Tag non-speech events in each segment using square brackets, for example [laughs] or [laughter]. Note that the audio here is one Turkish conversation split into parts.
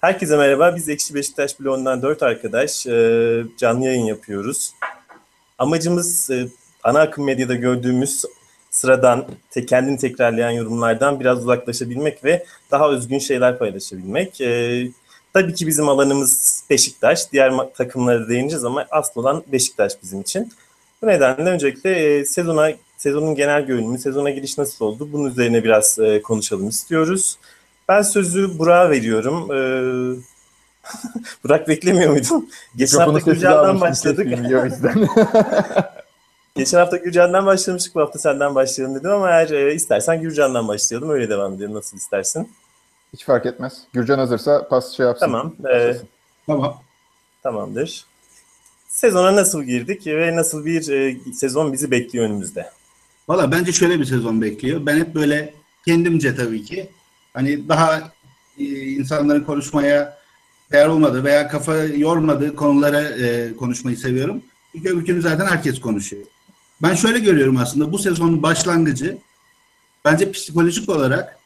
Herkese merhaba. Biz Ekşi Beşiktaş bloğundan dört arkadaş e, canlı yayın yapıyoruz. Amacımız e, ana akım medyada gördüğümüz sıradan te, kendini tekrarlayan yorumlardan biraz uzaklaşabilmek ve daha özgün şeyler paylaşabilmek. E, tabii ki bizim alanımız Beşiktaş. Diğer takımlara değineceğiz ama asıl olan Beşiktaş bizim için. Bu nedenle öncelikle e, sezona sezonun genel görünümü, sezona giriş nasıl oldu bunun üzerine biraz e, konuşalım istiyoruz. Ben sözü Burak'a veriyorum. Ee, [laughs] Burak beklemiyor muydun? [laughs] Geçen hafta Gürcan'dan başladık. Geçen hafta Gürcan'dan başlamıştık. Bu hafta senden başlayalım dedim ama eğer e, istersen Gürcan'dan başlayalım. Öyle devam edelim. Nasıl istersin? Hiç fark etmez. Gürcan hazırsa pas şey yapsın. Tamam. E, tamam. Tamamdır. Sezona nasıl girdik ve nasıl bir e, sezon bizi bekliyor önümüzde? Valla bence şöyle bir sezon bekliyor. Ben hep böyle kendimce tabii ki hani daha e, insanların konuşmaya değer olmadığı veya kafa yormadığı konulara e, konuşmayı seviyorum. Çünkü öbür gün zaten herkes konuşuyor. Ben şöyle görüyorum aslında bu sezonun başlangıcı bence psikolojik olarak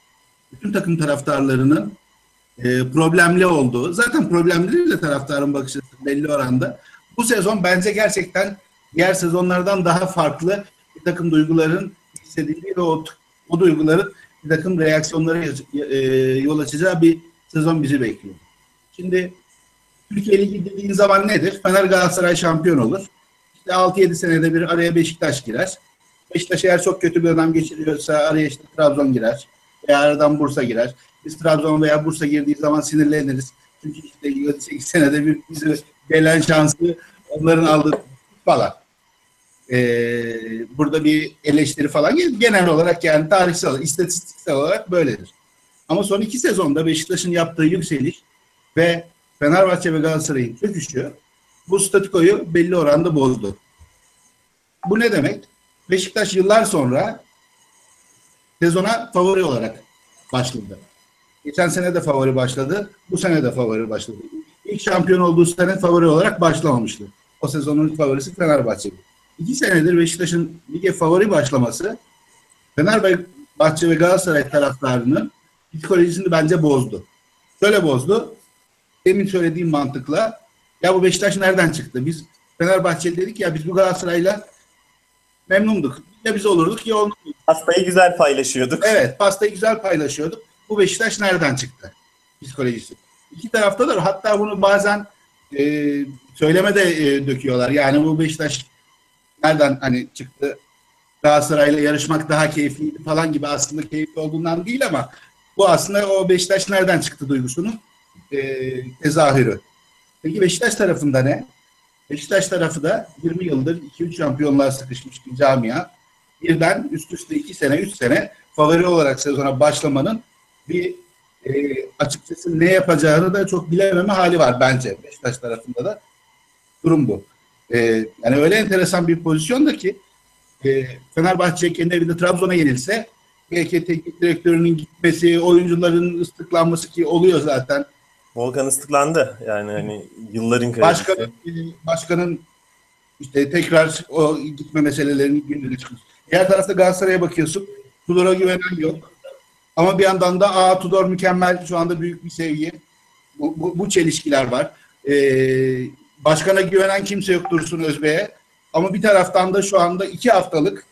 bütün takım taraftarlarının e, problemli olduğu, zaten problemli de taraftarın bakış açısı belli oranda. Bu sezon bence gerçekten diğer sezonlardan daha farklı bir takım duyguların hissedildiği ve o, o duyguların bir takım reaksiyonlara e, yol açacağı bir sezon bizi bekliyor. Şimdi Türkiye Ligi dediğin zaman nedir? Fener Galatasaray şampiyon olur. İşte 6-7 senede bir araya Beşiktaş girer. Beşiktaş eğer çok kötü bir dönem geçiriyorsa araya işte Trabzon girer. Veya aradan Bursa girer. Biz Trabzon veya Bursa girdiği zaman sinirleniriz. Çünkü işte 8 senede bir bizi gelen şansı onların aldığı falan e, burada bir eleştiri falan genel olarak yani tarihsel, istatistiksel olarak böyledir. Ama son iki sezonda Beşiktaş'ın yaptığı yükseliş ve Fenerbahçe ve Galatasaray'ın çöküşü bu statikoyu belli oranda bozdu. Bu ne demek? Beşiktaş yıllar sonra sezona favori olarak başladı. Geçen sene de favori başladı. Bu sene de favori başladı. İlk şampiyon olduğu sene favori olarak başlamamıştı. O sezonun favorisi Fenerbahçe'ydi iki senedir Beşiktaş'ın lige favori başlaması Fenerbahçe ve Galatasaray taraftarının psikolojisini bence bozdu. Şöyle bozdu. Demin söylediğim mantıkla ya bu Beşiktaş nereden çıktı? Biz Fenerbahçeli dedik ya biz bu Galatasaray'la memnunduk. Ya biz olurduk ya olmadık. Pastayı güzel paylaşıyorduk. Evet pastayı güzel paylaşıyorduk. Bu Beşiktaş nereden çıktı? Psikolojisi. İki tarafta da hatta bunu bazen e, söyleme de e, döküyorlar. Yani bu Beşiktaş nereden hani çıktı Galatasaray'la yarışmak daha keyifliydi falan gibi aslında keyifli olduğundan değil ama bu aslında o Beşiktaş nereden çıktı duygusunun e, tezahürü. Peki Beşiktaş tarafında ne? Beşiktaş tarafı da 20 yıldır 2-3 şampiyonlar sıkışmış bir camia. Birden üst üste 2 sene, 3 sene favori olarak sezona başlamanın bir e, açıkçası ne yapacağını da çok bilememe hali var bence Beşiktaş tarafında da. Durum bu. E, yani öyle enteresan bir pozisyonda ki e, Fenerbahçe kendi evinde Trabzon'a yenilse belki teknik direktörünün gitmesi, oyuncuların ıslıklanması ki oluyor zaten. Volkan ıslıklandı. Yani hani yılların kredisi. Başkanın, başkanın işte tekrar o gitme meselelerini gündeme çıkmış. Diğer tarafta Galatasaray'a bakıyorsun. Tudor'a güvenen yok. Ama bir yandan da aa Tudor mükemmel şu anda büyük bir sevgi. Bu, bu, bu çelişkiler var. Ee, Başkana güvenen kimse yok Dursun Özbey'e. Ama bir taraftan da şu anda iki haftalık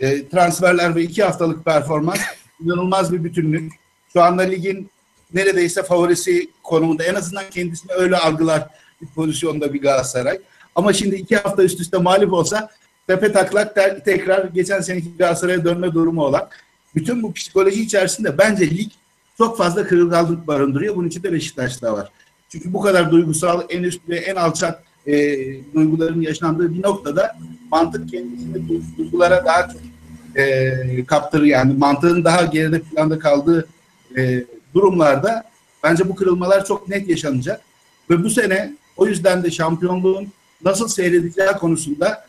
e, transferler ve iki haftalık performans inanılmaz bir bütünlük. Şu anda ligin neredeyse favorisi konumunda. En azından kendisini öyle algılar bir pozisyonda bir Galatasaray. Ama şimdi iki hafta üst üste mağlup olsa tepe taklak ter, tekrar geçen seneki Galatasaray'a dönme durumu olan bütün bu psikoloji içerisinde bence lig çok fazla kırılganlık barındırıyor. Bunun içinde Beşiktaş'ta var. Çünkü bu kadar duygusal, en üst ve en alçak e, duyguların yaşandığı bir noktada mantık kendisini duygulara daha çok e, kaptırır. Yani mantığın daha geride planda kaldığı e, durumlarda bence bu kırılmalar çok net yaşanacak. Ve bu sene o yüzden de şampiyonluğun nasıl seyredeceği konusunda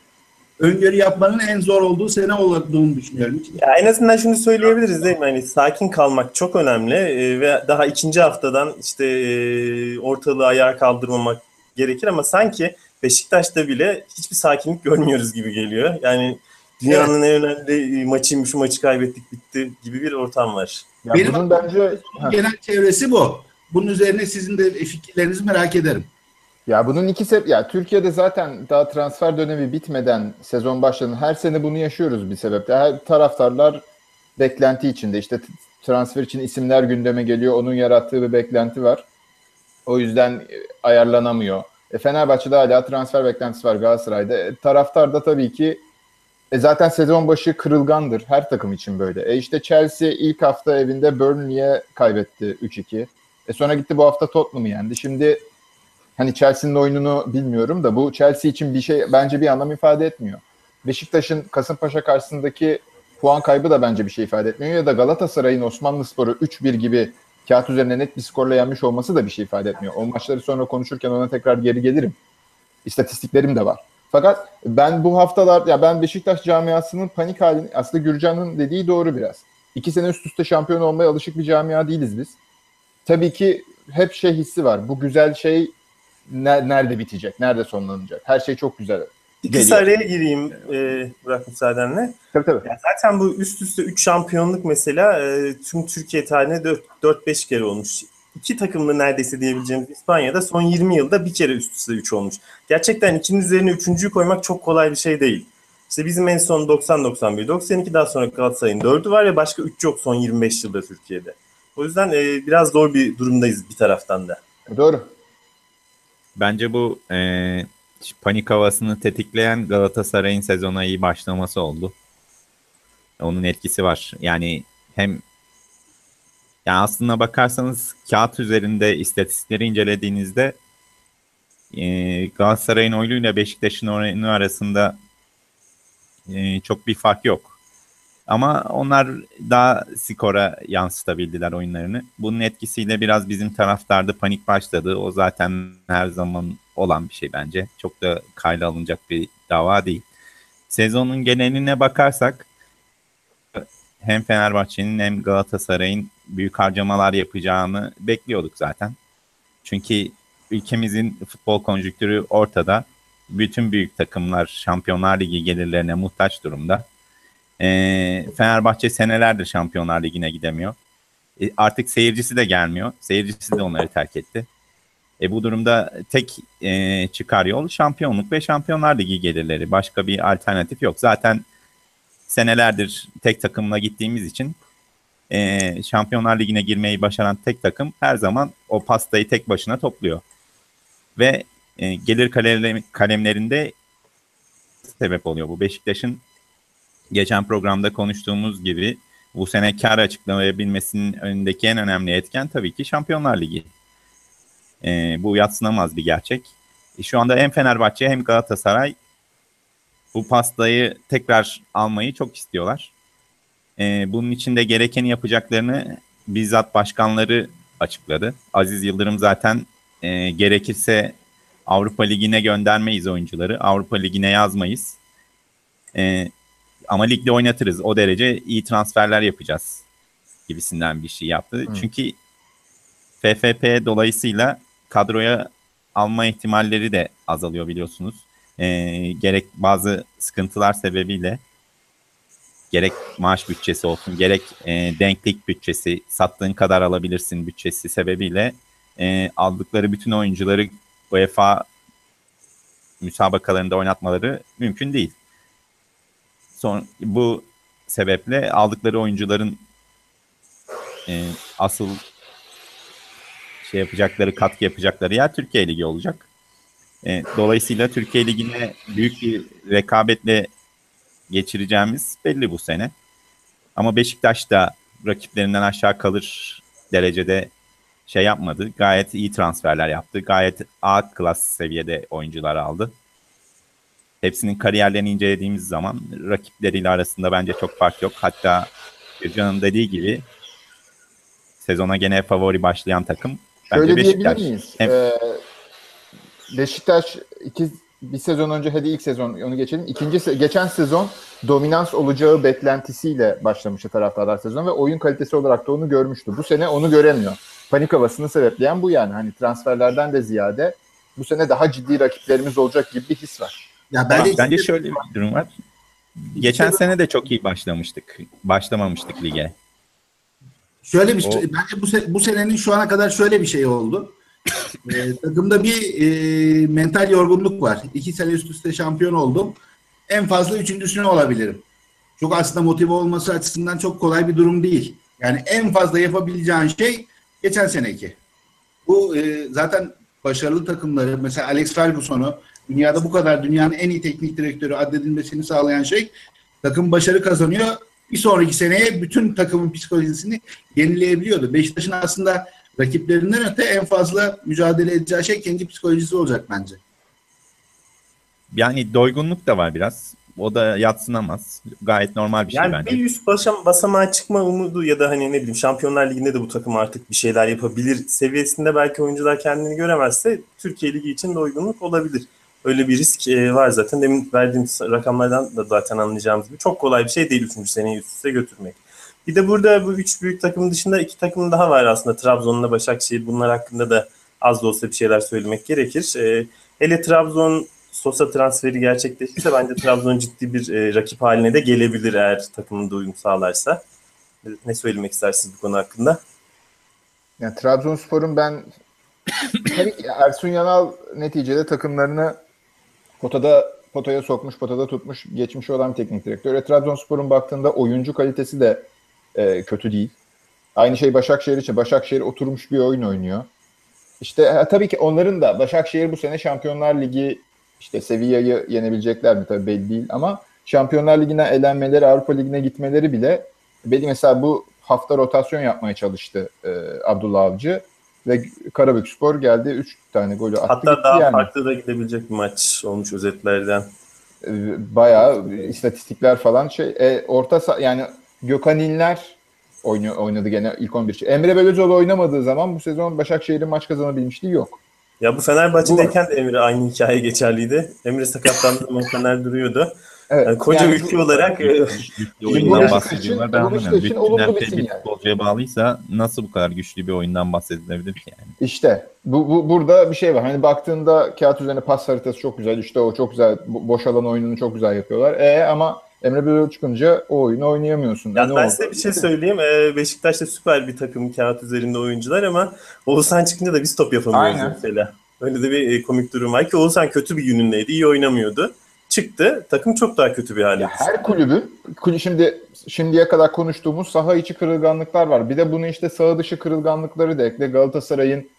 öngörü yapmanın en zor olduğu sene olduğunu düşünüyorum. Ya en azından şunu söyleyebiliriz değil mi? Hani sakin kalmak çok önemli e, ve daha ikinci haftadan işte e, ortalığı ayağa kaldırmamak gerekir ama sanki Beşiktaş'ta bile hiçbir sakinlik görmüyoruz gibi geliyor. Yani dünyanın evet. en önemli maçıymış şu maçı kaybettik bitti gibi bir ortam var. Ya Benim bunun bence genel çevresi bu. Bunun üzerine sizin de fikirlerinizi merak ederim. Ya bunun iki sebep ya Türkiye'de zaten daha transfer dönemi bitmeden sezon başladı. Her sene bunu yaşıyoruz bir sebeple. Her taraftarlar beklenti içinde. İşte transfer için isimler gündeme geliyor. Onun yarattığı bir beklenti var. O yüzden e, ayarlanamıyor. E, Fenerbahçe'de hala transfer beklentisi var Galatasaray'da. E, taraftar da tabii ki e, zaten sezon başı kırılgandır. Her takım için böyle. E işte Chelsea ilk hafta evinde Burnley'e kaybetti 3-2. E sonra gitti bu hafta Tottenham'ı yendi. Şimdi hani Chelsea'nin oyununu bilmiyorum da bu Chelsea için bir şey bence bir anlam ifade etmiyor. Beşiktaş'ın Kasımpaşa karşısındaki puan kaybı da bence bir şey ifade etmiyor. Ya da Galatasaray'ın Osmanlıspor'u 3-1 gibi kağıt üzerinde net bir skorla yenmiş olması da bir şey ifade etmiyor. O maçları sonra konuşurken ona tekrar geri gelirim. İstatistiklerim de var. Fakat ben bu haftalar ya ben Beşiktaş camiasının panik halini aslında Gürcan'ın dediği doğru biraz. İki sene üst üste şampiyon olmaya alışık bir camia değiliz biz. Tabii ki hep şey hissi var. Bu güzel şey ne- nerede bitecek? Nerede sonlanacak? Her şey çok güzel. İkisi Geliyor. araya gireyim e, Burak müsaadenle. Tabii tabii. Ya zaten bu üst üste 3 şampiyonluk mesela e, tüm Türkiye tarihinde 4-5 kere olmuş. İki takımlı neredeyse diyebileceğimiz İspanya'da son 20 yılda bir kere üst üste 3 olmuş. Gerçekten ikinin üzerine üçüncüyü koymak çok kolay bir şey değil. İşte bizim en son 90-91, 92 daha sonra Galatasaray'ın 4'ü var ve başka 3 yok son 25 yılda Türkiye'de. O yüzden e, biraz zor bir durumdayız bir taraftan da. Doğru. Bence bu e, panik havasını tetikleyen Galatasaray'ın sezona iyi başlaması oldu. Onun etkisi var. Yani hem yani aslına bakarsanız kağıt üzerinde istatistikleri incelediğinizde e, Galatasaray'ın oyunuyla Beşiktaş'ın oyunu arasında e, çok bir fark yok. Ama onlar daha skora yansıtabildiler oyunlarını. Bunun etkisiyle biraz bizim taraftarda panik başladı. O zaten her zaman olan bir şey bence. Çok da kayda alınacak bir dava değil. Sezonun geneline bakarsak hem Fenerbahçe'nin hem Galatasaray'ın büyük harcamalar yapacağını bekliyorduk zaten. Çünkü ülkemizin futbol konjüktürü ortada. Bütün büyük takımlar Şampiyonlar Ligi gelirlerine muhtaç durumda. Ee, Fenerbahçe senelerdir Şampiyonlar Ligi'ne gidemiyor. E, artık seyircisi de gelmiyor. Seyircisi de onları terk etti. E, bu durumda tek e, çıkar yol şampiyonluk ve Şampiyonlar Ligi gelirleri. Başka bir alternatif yok. Zaten senelerdir tek takımla gittiğimiz için e, Şampiyonlar Ligi'ne girmeyi başaran tek takım her zaman o pastayı tek başına topluyor. Ve e, gelir kalem, kalemlerinde sebep oluyor bu. Beşiktaş'ın geçen programda konuştuğumuz gibi bu sene kar açıklayabilmesinin önündeki en önemli etken tabii ki Şampiyonlar Ligi. E, bu yatsınamaz bir gerçek. E, şu anda hem Fenerbahçe hem Galatasaray bu pastayı tekrar almayı çok istiyorlar. E, bunun için de gerekeni yapacaklarını bizzat başkanları açıkladı. Aziz Yıldırım zaten e, gerekirse Avrupa Ligi'ne göndermeyiz oyuncuları. Avrupa Ligi'ne yazmayız. E, ama ligde oynatırız. O derece iyi transferler yapacağız gibisinden bir şey yaptı. Hı. Çünkü FFP dolayısıyla kadroya alma ihtimalleri de azalıyor biliyorsunuz. E, gerek bazı sıkıntılar sebebiyle gerek maaş bütçesi olsun, gerek e, denklik bütçesi, sattığın kadar alabilirsin bütçesi sebebiyle e, aldıkları bütün oyuncuları UEFA müsabakalarında oynatmaları mümkün değil. Son, bu sebeple aldıkları oyuncuların e, asıl şey yapacakları, katkı yapacakları yer Türkiye Ligi olacak. E, dolayısıyla Türkiye Ligi'ne büyük bir rekabetle geçireceğimiz belli bu sene. Ama Beşiktaş da rakiplerinden aşağı kalır derecede şey yapmadı. Gayet iyi transferler yaptı. Gayet A klas seviyede oyuncular aldı. Hepsinin kariyerlerini incelediğimiz zaman rakipleriyle arasında bence çok fark yok. Hatta Gürcan'ın dediği gibi sezona gene favori başlayan takım bence Şöyle Beşiktaş. diyebilir miyiz? Hem- Ee, Beşiktaş iki, bir sezon önce hadi ilk sezon onu geçelim. İkinci geçen sezon dominans olacağı beklentisiyle başlamıştı taraftarlar sezon ve oyun kalitesi olarak da onu görmüştü. Bu sene onu göremiyor. Panik havasını sebepleyen bu yani. Hani transferlerden de ziyade bu sene daha ciddi rakiplerimiz olacak gibi bir his var. Ya Bence, bence, bence şöyle bir durum var. Geçen sene de çok iyi başlamıştık. Başlamamıştık lige. Şöyle bir O- bence bu se- bu senenin şu ana kadar şöyle bir şey oldu. [laughs] Ee, takımda bir e, mental yorgunluk var. İki sene üst üste şampiyon oldum. En fazla üçüncüsüne olabilirim. Çok aslında motive olması açısından çok kolay bir durum değil. Yani en fazla yapabileceğin şey geçen seneki. Bu e, zaten başarılı takımları mesela Alex Ferguson'u dünyada bu kadar dünyanın en iyi teknik direktörü addedilmesini sağlayan şey takım başarı kazanıyor. Bir sonraki seneye bütün takımın psikolojisini yenileyebiliyordu. Beşiktaş'ın aslında rakiplerinden öte en fazla mücadele edeceği şey kendi psikolojisi olacak bence. Yani doygunluk da var biraz. O da yatsınamaz. Gayet normal bir şey Yani bence. bir üst başa, basamağa çıkma umudu ya da hani ne bileyim Şampiyonlar Ligi'nde de bu takım artık bir şeyler yapabilir seviyesinde belki oyuncular kendini göremezse Türkiye Ligi için de uygunluk olabilir. Öyle bir risk e, var zaten. Demin verdiğim rakamlardan da zaten anlayacağımız gibi çok kolay bir şey değil 3. seneyi üst üste götürmek. Bir de burada bu üç büyük takım dışında iki takım daha var aslında. Trabzon'la Başakşehir. Bunlar hakkında da az da olsa bir şeyler söylemek gerekir. E, hele Trabzon Sosa transferi gerçekleşirse bence Trabzon ciddi bir e, rakip haline de gelebilir eğer takımın da uyum sağlarsa. Ne söylemek istersiniz bu konu hakkında? Yani Trabzonspor'un ben [coughs] Ersun Yanal neticede takımlarını potada potaya sokmuş, potada tutmuş, geçmiş olan teknik direktör. E, Trabzonspor'un baktığında oyuncu kalitesi de e, kötü değil. Aynı şey Başakşehir için. Başakşehir oturmuş bir oyun oynuyor. İşte e, tabii ki onların da Başakşehir bu sene Şampiyonlar Ligi işte Sevilla'yı yenebilecekler mi tabii belli değil ama Şampiyonlar Ligi'ne elenmeleri, Avrupa Ligi'ne gitmeleri bile belli mesela bu hafta rotasyon yapmaya çalıştı e, Abdullah Avcı ve Karabükspor geldi 3 tane golü attı. Hatta daha yani. farklı da gidebilecek bir maç olmuş özetlerden. E, bayağı istatistikler falan şey e, orta yani Gökhan İnler oynuyor, oynadı gene ilk 11. Emre Belözoğlu oynamadığı zaman bu sezon Başakşehir'in maç kazanabilmişliği yok. Ya bu Fenerbahçe'deyken de Emre aynı hikaye geçerliydi. Emre sakatlandığı zaman Fener duruyordu. Evet. Yani koca yani ülke olarak e, Güçlü oyundan bahsediyorlar. Ben anlamıyorum. Bütün olumlu bir sinyal. futbolcuya bağlıysa nasıl bu kadar güçlü bir oyundan bahsedilebilir ki yani? İşte bu, bu burada bir şey var. Hani baktığında kağıt üzerine pas haritası çok güzel. İşte o çok güzel bo- boş alan oyununu çok güzel yapıyorlar. E ama Emre Belözoğlu çıkınca o oyunu oynayamıyorsun. Ya ne ben oldu? size bir şey söyleyeyim. Ee, Beşiktaş'ta süper bir takım kağıt üzerinde oyuncular ama Oğuzhan çıkınca da biz top yapamıyoruz Aynen. mesela. Öyle de bir e, komik durum var ki Oğuzhan kötü bir günündeydi, iyi oynamıyordu. Çıktı, takım çok daha kötü bir hale her kulübün kulü- şimdi şimdiye kadar konuştuğumuz saha içi kırılganlıklar var. Bir de bunu işte saha dışı kırılganlıkları da ekle. Galatasaray'ın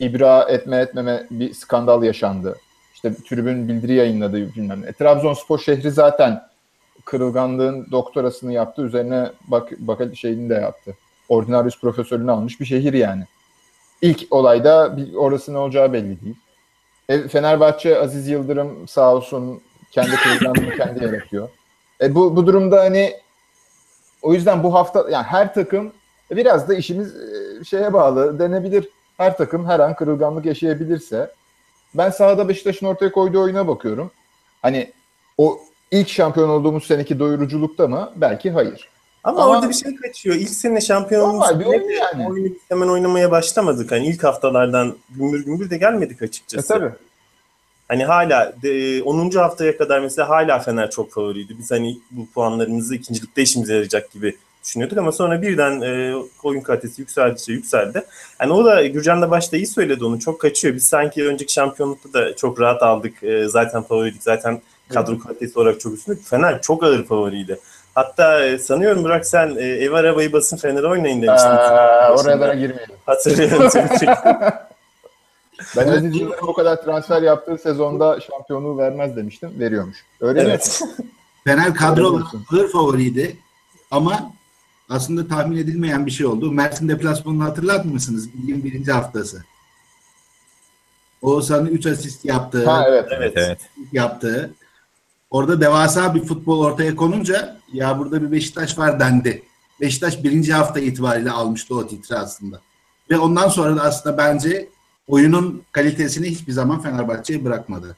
ibra etme etmeme bir skandal yaşandı. İşte tribün bildiri yayınladı bilmem ne. Trabzonspor şehri zaten kırılganlığın doktorasını yaptı. Üzerine bak bak şeyini de yaptı. Ordinarius profesörünü almış bir şehir yani. İlk olayda bir, orası ne olacağı belli değil. E, Fenerbahçe Aziz Yıldırım sağ olsun kendi kırılganlığını kendi yaratıyor. E, bu, bu durumda hani o yüzden bu hafta yani her takım biraz da işimiz e, şeye bağlı denebilir. Her takım her an kırılganlık yaşayabilirse. Ben sahada Beşiktaş'ın ortaya koyduğu oyuna bakıyorum. Hani o ilk şampiyon olduğumuz seneki doyuruculukta mı? Belki hayır. Ama, Ama- orada bir şey kaçıyor. İlk sene şampiyonluğumuz Normal bir oyun yani. oyunu hemen oynamaya başlamadık. Hani ilk haftalardan gümbür gümbür de gelmedik E açıkçası. tabii. Hani hala de, 10. haftaya kadar mesela hala Fener çok favoriydi. Biz hani bu puanlarımızı ikincilikte işimize yarayacak gibi düşünüyorduk ama sonra birden e, oyun kalitesi yükseldikçe yükseldi. Hani o da Gürcan da başta iyi söyledi onu. Çok kaçıyor. Biz sanki önceki şampiyonlukta da çok rahat aldık. E, zaten favoriydik. Zaten kadro kalitesi olarak çok üstündü. Fener çok ağır favoriydi. Hatta e, sanıyorum Burak sen e, ev arabayı basın Fener'e oynayın demiştin. Aa, oralara girmeyelim. Hatırlıyorum. [laughs] Ben Aziz Yıldırım bu kadar transfer yaptığı sezonda şampiyonluğu vermez demiştim. Veriyormuş. Öyle mi? evet. Fener kadro ağır favoriydi ama aslında tahmin edilmeyen bir şey oldu. Mersin deplasmanını? Ligin birinci haftası. Oğuzhan'ın 3 asist yaptığı, Ha evet. Evet. Evet. yaptığı. Orada devasa bir futbol ortaya konunca ya burada bir Beşiktaş var dendi. Beşiktaş birinci hafta itibariyle almıştı o titri aslında. Ve ondan sonra da aslında bence oyunun kalitesini hiçbir zaman Fenerbahçe'ye bırakmadı.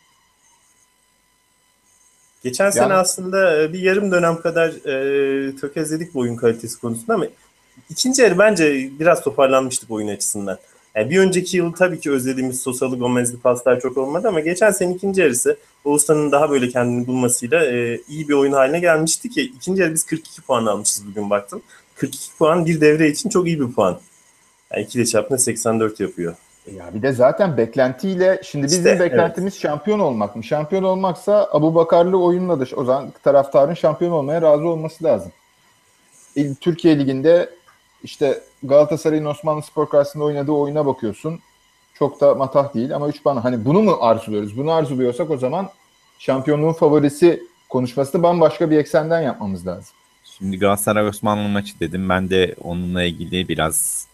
Geçen sene Yani- aslında e, bir yarım dönem kadar e, tökezledik bu oyun kalitesi konusunda ama ikinci yarı bence biraz toparlanmıştık oyun açısından. Yani bir önceki yıl tabii ki özlediğimiz Sosalı Gomez'li paslar çok olmadı ama geçen sene ikinci yarısı Oğuzhan'ın daha böyle kendini bulmasıyla e, iyi bir oyun haline gelmişti ki ikinci yarı biz 42 puan almışız bugün baktım. 42 puan bir devre için çok iyi bir puan. Yani ikili çarpımda 84 yapıyor. Ya bir de zaten beklentiyle şimdi bizim İşte, beklentimiz şampiyon olmak mı? Şampiyon olmaksa Abu Bakarlı oyunla da o zaman taraftarın şampiyon olmaya razı olması lazım. Türkiye Ligi'nde işte Galatasaray'ın Osmanlı Spor karşısında oynadığı oyuna bakıyorsun. Çok da matah değil ama 3 puan. Hani bunu mu arzuluyoruz? Bunu arzuluyorsak o zaman şampiyonluğun favorisi konuşmasını bambaşka bir eksenden yapmamız lazım. Şimdi Galatasaray Osmanlı maçı dedim. Ben de onunla ilgili biraz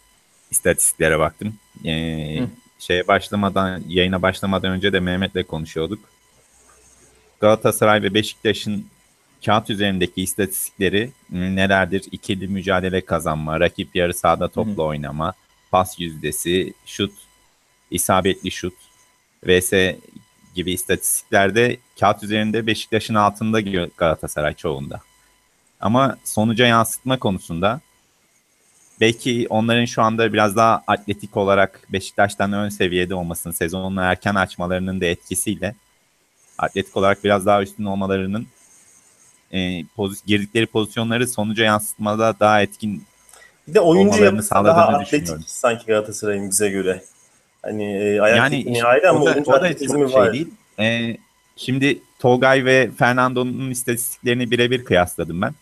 istatistiklere baktım. Hı. şeye başlamadan, yayına başlamadan önce de Mehmet'le konuşuyorduk. Galatasaray ve Beşiktaş'ın kağıt üzerindeki istatistikleri nelerdir? İkili mücadele kazanma, rakip yarı sahada topla oynama, pas yüzdesi, şut, isabetli şut vs gibi istatistiklerde kağıt üzerinde Beşiktaş'ın altında Galatasaray çoğunda. Ama sonuca yansıtma konusunda belki onların şu anda biraz daha atletik olarak Beşiktaş'tan ön seviyede olmasının, sezonunu erken açmalarının da etkisiyle atletik olarak biraz daha üstün olmalarının e, poz- girdikleri pozisyonları sonuca yansıtmada daha etkin Bir de oyuncu yapısı daha atletik sanki Galatasaray'ın bize göre. Hani e, ayak yani ayrı ama o da, oyuncu o da atletizmi çok şey var. değil. E, şimdi Tolgay ve Fernando'nun istatistiklerini birebir kıyasladım ben.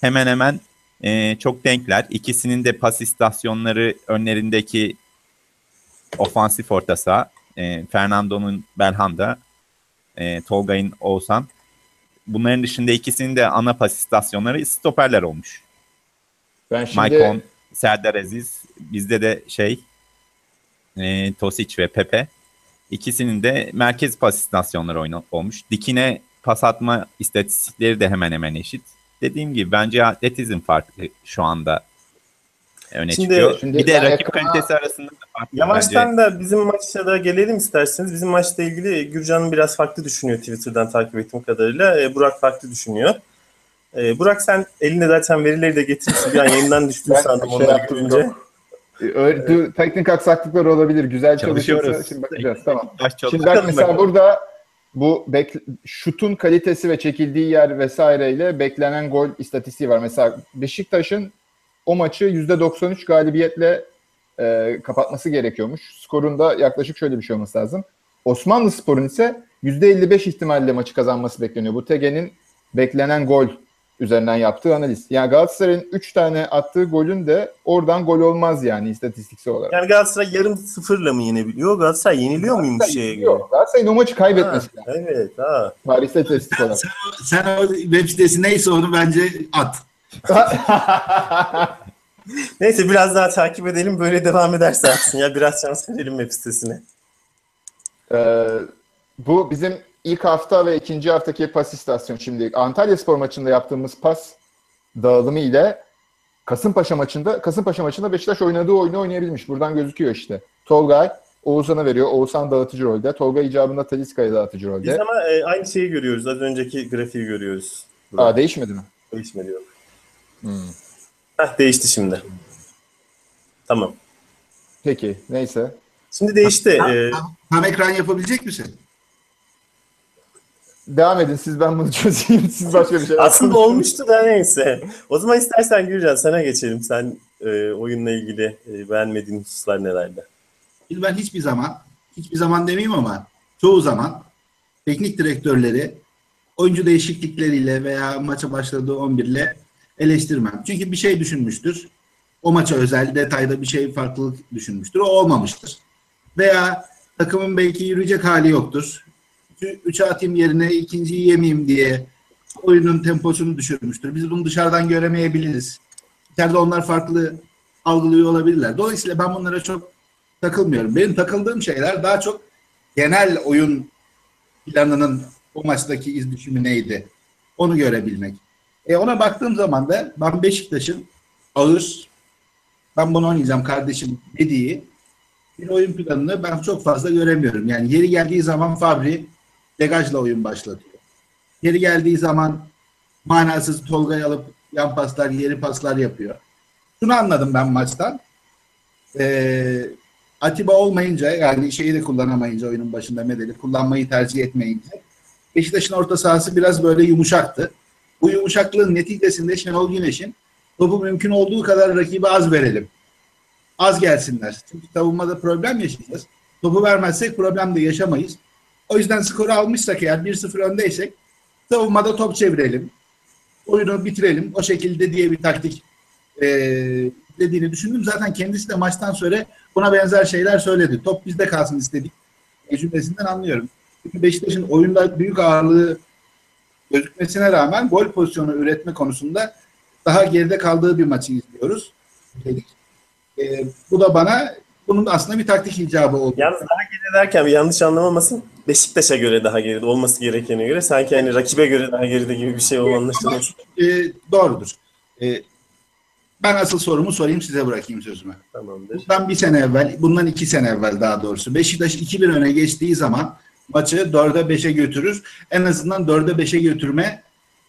Hemen hemen e, çok denkler. İkisinin de pas istasyonları önlerindeki ofansif orta saha. E, Fernando'nun Belhanda, e, Tolgay'ın Oğuzhan. Bunların dışında ikisinin de ana pas istasyonları stoperler olmuş. Ben şimdi Maicon, Serdar Aziz, bizde de şey e, Tosic ve Pepe. İkisinin de merkez pas istasyonları olmuş. Dikine pas atma istatistikleri de hemen hemen eşit. Dediğim gibi bence atletizm farklı şu anda öne Şimdi- çıkıyor. şimdi bir de rakip ekrana- kalitesi arasında da fark var Yavaştan bence. da bizim maça da gelelim isterseniz. Bizim maçla ilgili Gürcan biraz farklı düşünüyor Twitter'dan takip ettiğim kadarıyla. E, Burak farklı düşünüyor. E, Burak sen elinde zaten verileri de getirmişsin. Bir an yayından düştün [laughs] Ben sandım şey onları görünce. yok. Ö- du- teknik aksaklıklar olabilir. Güzel Çalışıyoruz. şimdi bakacağız. Tamam. Şimdi bak mesela burada bu bek- şutun kalitesi ve çekildiği yer vesaireyle beklenen gol istatistiği var. Mesela Beşiktaş'ın o maçı %93 galibiyetle e, kapatması gerekiyormuş. Skorunda yaklaşık şöyle bir şey olması lazım. Osmanlı Spor'un ise %55 ihtimalle maçı kazanması bekleniyor. Bu TG'nin beklenen gol üzerinden yaptığı analiz. Yani Galatasaray'ın 3 tane attığı golün de oradan gol olmaz yani istatistiksel olarak. Yani Galatasaray yarım sıfırla mı yenebiliyor? Galatasaray yeniliyor muymuş şeye göre? Yok. Galatasaray'ın o maçı Ha, kaybetmesi lazım. evet ha. Tarihsel istatistik olarak. Sen o web sitesi neyse onu bence at. [laughs] Neyse biraz daha takip edelim. Böyle devam ederse atsın ya. Biraz şans verelim web sitesine. Ee, bu bizim ilk hafta ve ikinci haftaki pas istasyonu. Şimdi Antalya Spor maçında yaptığımız pas dağılımı ile Kasımpaşa maçında Kasımpaşa maçında Beşiktaş oynadığı oyunu oynayabilmiş. Buradan gözüküyor işte. Tolgay Oğuzhan'a veriyor. Oğuzhan dağıtıcı rolde. Tolga icabında Taliska'ya dağıtıcı Biz rolde. ama e, aynı şeyi görüyoruz. Az önceki grafiği görüyoruz. Aa değişmedi mi? Değişmedi yok. Hmm. Heh, değişti şimdi. Tamam. Peki neyse. Şimdi değişti. Ee, Tam ekran yapabilecek misin? Devam edin siz ben bunu [laughs] çözeyim. Siz başka bir şey [laughs] aslında olmuştu da neyse. O zaman istersen Gürcan sana geçelim. Sen e, oyunla ilgili e, beğenmediğin hususlar nelerdi? Şimdi ben hiçbir zaman, hiçbir zaman demeyeyim ama çoğu zaman teknik direktörleri oyuncu değişiklikleriyle veya maça başladığı 11 ile eleştirmem. Çünkü bir şey düşünmüştür. O maça özel detayda bir şey farklılık düşünmüştür. O olmamıştır. Veya takımın belki yürüyecek hali yoktur. Üçü- Üçe atayım yerine ikinciyi yemeyeyim diye oyunun temposunu düşürmüştür. Biz bunu dışarıdan göremeyebiliriz. İçeride onlar farklı algılıyor olabilirler. Dolayısıyla ben bunlara çok takılmıyorum. Benim takıldığım şeyler daha çok genel oyun planının o maçtaki iz düşümü neydi? Onu görebilmek. E ona baktığım zaman da ben Beşiktaş'ın ağır ben bunu oynayacağım kardeşim dediği bir oyun planını ben çok fazla göremiyorum. Yani yeri geldiği zaman Fabri degajla oyun başlatıyor. Yeri geldiği zaman manasız Tolga'yı alıp yan paslar, yeri paslar yapıyor. Şunu anladım ben maçtan. Ee, Atiba olmayınca yani şeyi de kullanamayınca oyunun başında Medeli kullanmayı tercih etmeyince Beşiktaş'ın orta sahası biraz böyle yumuşaktı. Bu yumuşaklığın neticesinde Şenol Güneş'in Topu mümkün olduğu kadar rakibe az verelim. Az gelsinler. Çünkü savunmada problem yaşayacağız. Topu vermezsek problem de yaşamayız. O yüzden skoru almışsak eğer 1-0 öndeysek savunmada top çevirelim. Oyunu bitirelim. O şekilde diye bir taktik e, dediğini düşündüm. Zaten kendisi de maçtan sonra buna benzer şeyler söyledi. Top bizde kalsın istedik. E, cümlesinden anlıyorum. Çünkü Beşiktaş'ın oyunda büyük ağırlığı gözükmesine rağmen gol pozisyonu üretme konusunda daha geride kaldığı bir maçı izliyoruz. Dedik. E, bu da bana bunun aslında bir taktik icabı oldu. Yalnız daha geri derken bir yanlış anlamamasın. Beşiktaş'a göre daha geride olması gerekene göre sanki hani rakibe göre daha geride gibi bir şey o anlaşılmış. E, doğrudur. E, ben asıl sorumu sorayım size bırakayım sözümü. Tamamdır. Bundan bir sene evvel, bundan iki sene evvel daha doğrusu. Beşiktaş 2-1 öne geçtiği zaman maçı 4'e 5'e götürür. En azından 4'e 5'e götürme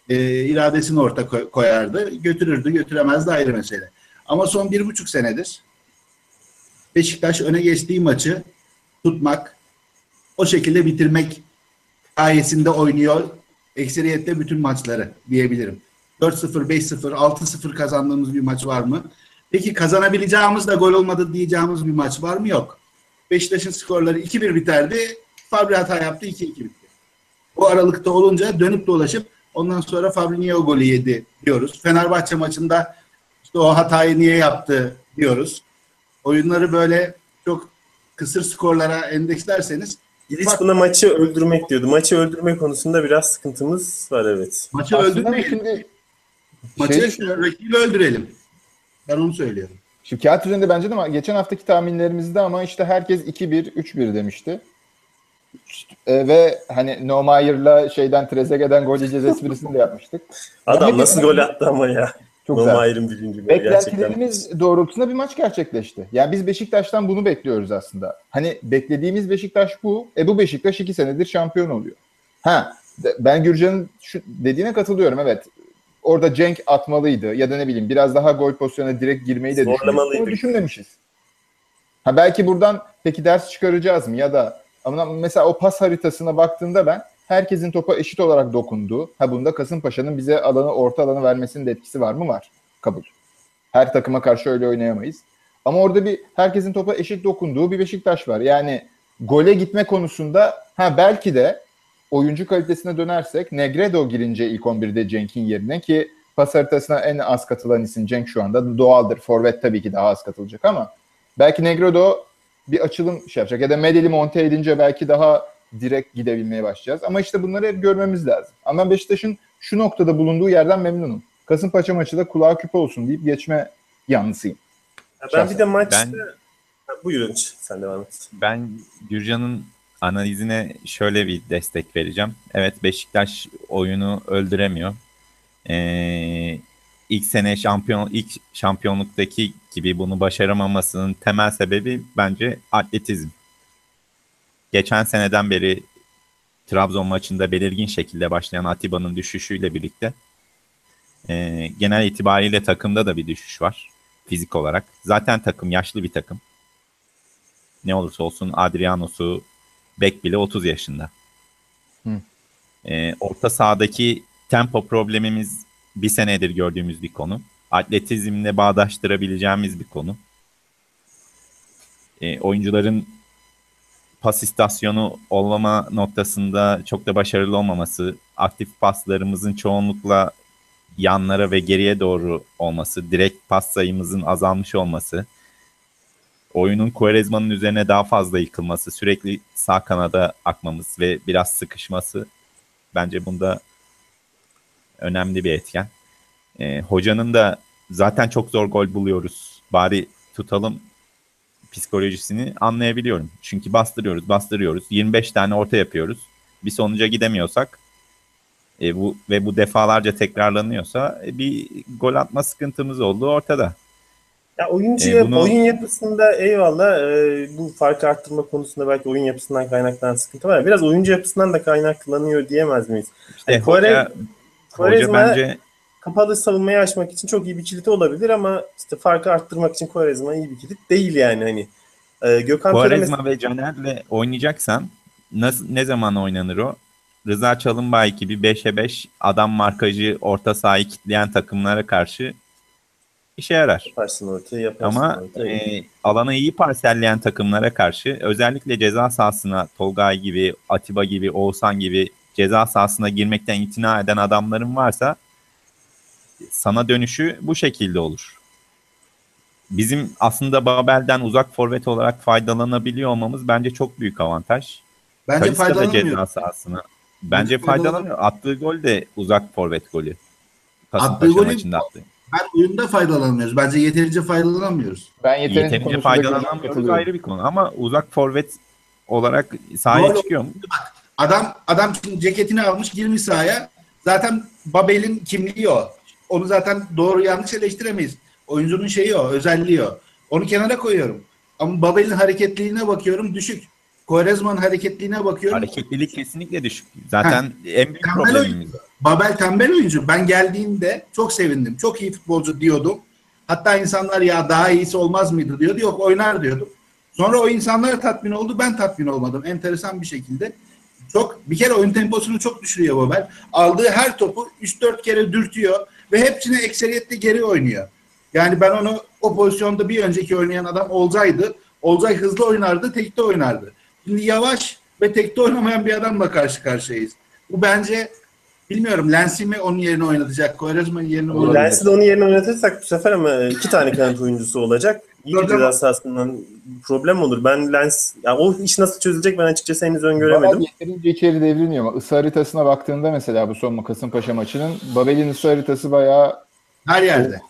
e, iradesini orta koy- koyardı. Götürürdü, götüremezdi ayrı mesele. Ama son bir buçuk senedir Beşiktaş öne geçtiği maçı tutmak, o şekilde bitirmek gayesinde oynuyor. Ekseriyette bütün maçları diyebilirim. 4-0, 5-0, 6-0 kazandığımız bir maç var mı? Peki kazanabileceğimiz de gol olmadı diyeceğimiz bir maç var mı? Yok. Beşiktaş'ın skorları 2-1 biterdi. Fabri hata yaptı 2-2 bitti. O aralıkta olunca dönüp dolaşıp ondan sonra Fabri niye o golü yedi diyoruz. Fenerbahçe maçında işte o hatayı niye yaptı diyoruz. Oyunları böyle çok kısır skorlara endekslerseniz İliç buna maçı öldürmek diyordu. Maçı öldürme konusunda biraz sıkıntımız var evet. maçı Aslında öldürmeyelim. şimdi Maçı şey rakibi öldürelim. Ben onu söylüyorum. Şimdi kağıt üzerinde bence de ama geçen haftaki tahminlerimizde ama işte herkes 2-1, 3-1 demişti. E, ve hani Neumayer'la şeyden Trezeguet'den gol yiyeceğiz esprisini de yapmıştık. Adam Yani- nasıl gol attı ama ya. Çok güzel. Nomayer'in birinci golü gerçekten. Beklentilerimiz doğrultusunda bir maç gerçekleşti. Yani biz Beşiktaş'tan bunu bekliyoruz aslında. Hani beklediğimiz Beşiktaş bu. E bu Beşiktaş iki senedir şampiyon oluyor. Ha ben Gürcan'ın şu dediğine katılıyorum evet. Orada Cenk atmalıydı ya da ne bileyim biraz daha gol pozisyonuna direkt girmeyi de. Ama düşünmemişiz. Ha belki buradan peki ders çıkaracağız mı ya da ama mesela o pas haritasına baktığımda ben herkesin topa eşit olarak dokunduğu, ha bunda Kasımpaşa'nın bize alanı orta alanı vermesinin de etkisi var mı? Var. Kabul. Her takıma karşı öyle oynayamayız. Ama orada bir herkesin topa eşit dokunduğu bir Beşiktaş var. Yani gole gitme konusunda ha belki de oyuncu kalitesine dönersek Negredo girince ilk 11'de Cenk'in yerine ki pas haritasına en az katılan isim Cenk şu anda. Doğaldır. Forvet tabii ki daha az katılacak ama belki Negredo bir açılım şey yapacak ya da Medeli monte edince belki daha direkt gidebilmeye başlayacağız. Ama işte bunları hep görmemiz lazım. Ama ben Beşiktaş'ın şu noktada bulunduğu yerden memnunum. Kasımpaşa maçı da kulağa küpe olsun deyip geçme yanlısıyım. Ya Ben bir de maçta... Ben- Ha, Buyurun sen devam et. Ben Gürcan'ın analizine şöyle bir destek vereceğim. Evet Beşiktaş oyunu öldüremiyor. Ee, ilk sene şampiyon ilk şampiyonluktaki gibi bunu başaramamasının temel sebebi bence atletizm. Geçen seneden beri Trabzon maçında belirgin şekilde başlayan Atiba'nın düşüşüyle birlikte ee, genel itibariyle takımda da bir düşüş var fizik olarak. Zaten takım yaşlı bir takım ne olursa olsun Adriano'su Beck bile 30 yaşında. Hı. Ee, orta sahadaki tempo problemimiz bir senedir gördüğümüz bir konu. Atletizmle bağdaştırabileceğimiz bir konu. Ee, oyuncuların pas istasyonu olmama noktasında çok da başarılı olmaması, aktif paslarımızın çoğunlukla yanlara ve geriye doğru olması, direkt pas sayımızın azalmış olması, oyunun Quaresma'nın üzerine daha fazla yıkılması, sürekli sağ kanada akmamız ve biraz sıkışması bence bunda önemli bir etken. Ee, hocanın da zaten çok zor gol buluyoruz. Bari tutalım psikolojisini anlayabiliyorum. Çünkü bastırıyoruz, bastırıyoruz. 25 tane orta yapıyoruz. Bir sonuca gidemiyorsak e, bu ve bu defalarca tekrarlanıyorsa e, bir gol atma sıkıntımız olduğu ortada. Ya oyuncu E, bunu- oyun yapısında eyvallah e, bu farkı arttırma konusunda belki oyun yapısından kaynaklanan sıkıntı var. Biraz oyuncu yapısından da kaynaklanıyor diyemez miyiz? İşte Yani hoca, Quares- hoca bence kapalı savunmayı açmak için çok iyi bir kilit olabilir ama işte farkı arttırmak için Quaresma iyi bir kilit değil yani hani. E, Gökhan Töre Quaresma ve Caner'le oynayacaksan nasıl, ne zaman oynanır o? Rıza Çalınbay gibi 5'e 5 adam markajı orta sahayı kitleyen takımlara karşı işe yarar. Yaparsın ortaya yaparsın Ama ortaya. e, alanı iyi parselleyen takımlara karşı özellikle ceza sahasına Tolgay gibi, Atiba gibi, Oğuzhan gibi ceza sahasına girmekten itina eden adamların varsa sana dönüşü bu şekilde olur. Bizim aslında Babel'den uzak forvet olarak faydalanabiliyor olmamız bence çok büyük avantaj. Bence Talisca da faydalanmıyor. ceza sahasına. Bence Bence faydalanıyor. Attığı gol de uzak forvet golü. Attığı golü- maçında attığı. Ben oyunda faydalanmıyoruz. Bence yeterince faydalanamıyoruz. Ben yeterince, Yeterince faydalanamıyoruz ayrı bir konu ama uzak forvet olarak sahaya Doğru. çıkıyor mu? Adam adam ceketini almış girmiş sahaya. Zaten Babel'in kimliği o. Onu zaten doğru yanlış eleştiremeyiz. Oyuncunun şeyi o, özelliği o. Onu kenara koyuyorum. Ama Babel'in hareketliliğine bakıyorum düşük. Quaresma'nın hareketliğine bakıyorum. Hareketlilik kesinlikle düşük. Zaten en büyük Tembel problemimiz. o. Babel tembel oyuncu. Ben geldiğinde çok sevindim. Çok iyi futbolcu diyordum. Hatta insanlar ya daha iyisi olmaz mıydı diyordu. Yok oynar diyordum. Sonra o insanlar tatmin oldu. Ben tatmin olmadım. Enteresan bir şekilde. Çok bir kere oyun temposunu çok düşürüyor Babel. Aldığı her topu 3-4 kere dürtüyor ve hepsine ekseriyetle geri oynuyor. Yani ben onu o pozisyonda bir önceki oynayan adam Olcay'dı. Olcay hızlı oynardı, tekte oynardı. Şimdi yavaş ve tekte oynamayan bir adamla karşı karşıyayız. Bu bence bilmiyorum Lens'i mi onun yerine oynatacak, Quaresma'nın yerine oynatacak. Lens'i de onun yerine oynatırsak bu sefer ama iki tane kanat oyuncusu olacak. İyi bir Problem- ceza sahasından problem olur. Ben Lens, ya o iş nasıl çözülecek ben açıkçası henüz öngöremedim. Babel yeterince içeri devrilmiyor ama ısı haritasına baktığında mesela bu son Kasımpaşa maçının Babel'in ısı haritası bayağı Her yerde.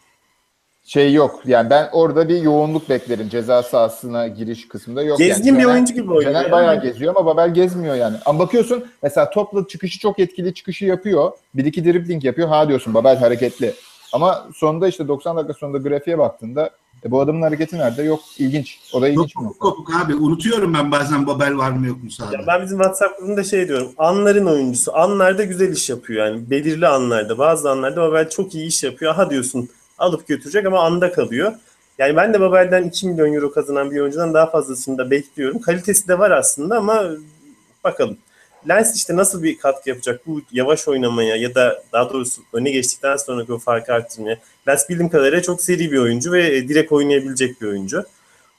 şey yok. Yani ben orada bir yoğunluk beklerim. Ceza sahasına giriş kısmında yok. Gezgin yani. bir Caner- oyuncu gibi oynuyor. Caner yani. bayağı geziyor ama Babel gezmiyor yani. Ama bakıyorsun mesela topla çıkışı çok etkili çıkışı yapıyor. Bir iki dribbling yapıyor. Ha diyorsun Babel hareketli. Ama sonunda işte 90 dakika sonunda grafiğe baktığında e, bu adamın hareketi nerede? Yok ilginç. O da ilginç mi? kopuk kopuk abi. Unutuyorum ben bazen Babel var mı yok mu sahada. Ya ben bizim WhatsApp grubunda şey diyorum. Anların oyuncusu. Anlarda güzel iş yapıyor yani. Belirli anlarda. Bazı anlarda Babel çok iyi iş yapıyor. Ha diyorsun alıp götürecek ama anda kalıyor. Yani ben de Babel'den 2 milyon euro kazanan bir oyuncudan daha fazlasını da bekliyorum. Kalitesi de var aslında ama bakalım. Lens işte nasıl bir katkı yapacak bu yavaş oynamaya ya da daha doğrusu öne geçtikten sonraki o farkı arttırmaya. Lens bildiğim kadarıyla çok seri bir oyuncu ve e, direkt oynayabilecek bir oyuncu.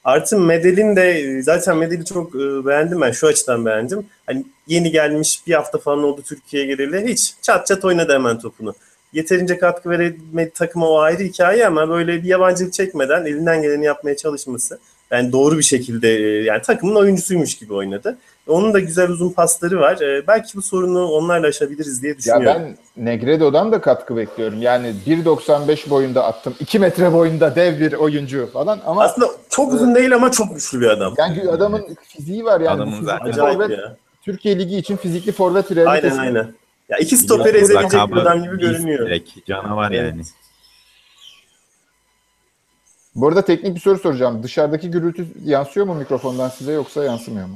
Artı Medel'in de e, zaten Medel'i çok e, beğendim ben şu açıdan beğendim. Hani yeni gelmiş bir hafta falan oldu Türkiye'ye geleli hiç çat çat oynadı hemen topunu. Yeterince katkı veremedi takıma o ayrı hikaye ama böyle bir yabancılık çekmeden elinden geleni yapmaya çalışması. Yani doğru bir şekilde yani takımın oyuncusuymuş gibi oynadı. Onun da güzel uzun pasları var. E, belki bu sorunu onlarla aşabiliriz diye Ya düşünüyorum. ben Negredo'dan da katkı bekliyorum. Yani 1.95 boyunda attım. 2 metre boyunda dev bir oyuncu falan ama Aslında çok uzun değil ama çok güçlü bir adam. yani adamın fiziği var yani. Adamın zaten- Acayip forvet, ya. Türkiye Ligi için fizikli forvet realitesi. Aynen aynen. Ya iki stoperi ezebilecek bir adam gibi görünüyor. direkt, canavar Evet. yani. Bu arada teknik bir soru soracağım. Dışarıdaki gürültü yansıyor mu mikrofondan size yoksa yansımıyor mu?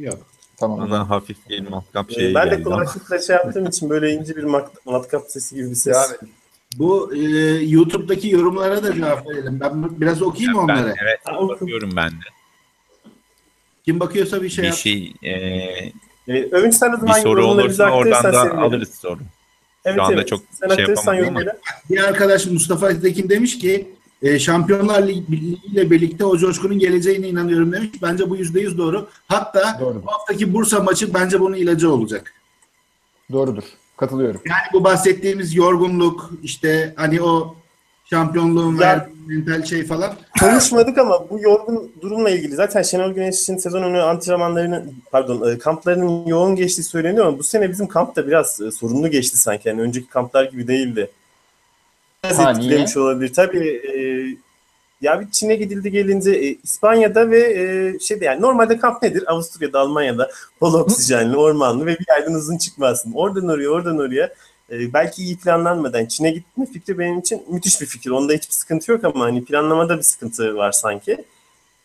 Yok. Tamam. Bana hafif bir matkap Ee, şeyi ben de geldi ama. kulaklıkla şey yaptığım için böyle ince bir mat- matkap sesi gibi bir ses. Yani Bu e, YouTube'daki yorumlara da cevap verelim. Ben biraz okuyayım mı Ben, onları? evet Ha, oku. bakıyorum ben de. Kim bakıyorsa bir şey bir yap. şey e, Ee, Övünç sen o bir zaman soru yorumları bize olursa oradan aktarırsan da sevinirim. alırız soru. Evet, Şu anda evet. çok sen şey aktarırsan yapamadım ama. yorumları. Bir arkadaş Mustafa Tekin demiş ki e, Şampiyonlar Ligi ile birlikte o coşkunun geleceğine inanıyorum demiş. Bence bu yüzde yüz doğru. Hatta Doğru. bu haftaki Bursa maçı bence bunun ilacı olacak. doğrudur. Katılıyorum. Yani bu bahsettiğimiz yorgunluk işte hani o şampiyonluğun Ya- verdiği mental şey falan. Konuşmadık ama bu yorgun durumla ilgili zaten Şenol Güneş'in sezon önü antrenmanlarının pardon e, kamplarının yoğun geçtiği söyleniyor ama bu sene bizim kamp da biraz e, sorunlu geçti sanki. Yani önceki kamplar gibi değildi. Ha, etkilemiş olabilir. Tabii e, ya bir Çin'e gidildi gelince e, İspanya'da ve e, şeyde yani normalde kamp nedir? Avusturya'da, Almanya'da bol oksijenli, ormanlı ve bir yerden uzun çıkmazsın. Oradan oraya, oradan oraya e, belki iyi planlanmadan Çin'e gitme fikri benim için müthiş bir fikir. Onda hiçbir sıkıntı yok ama hani planlamada bir sıkıntı var sanki.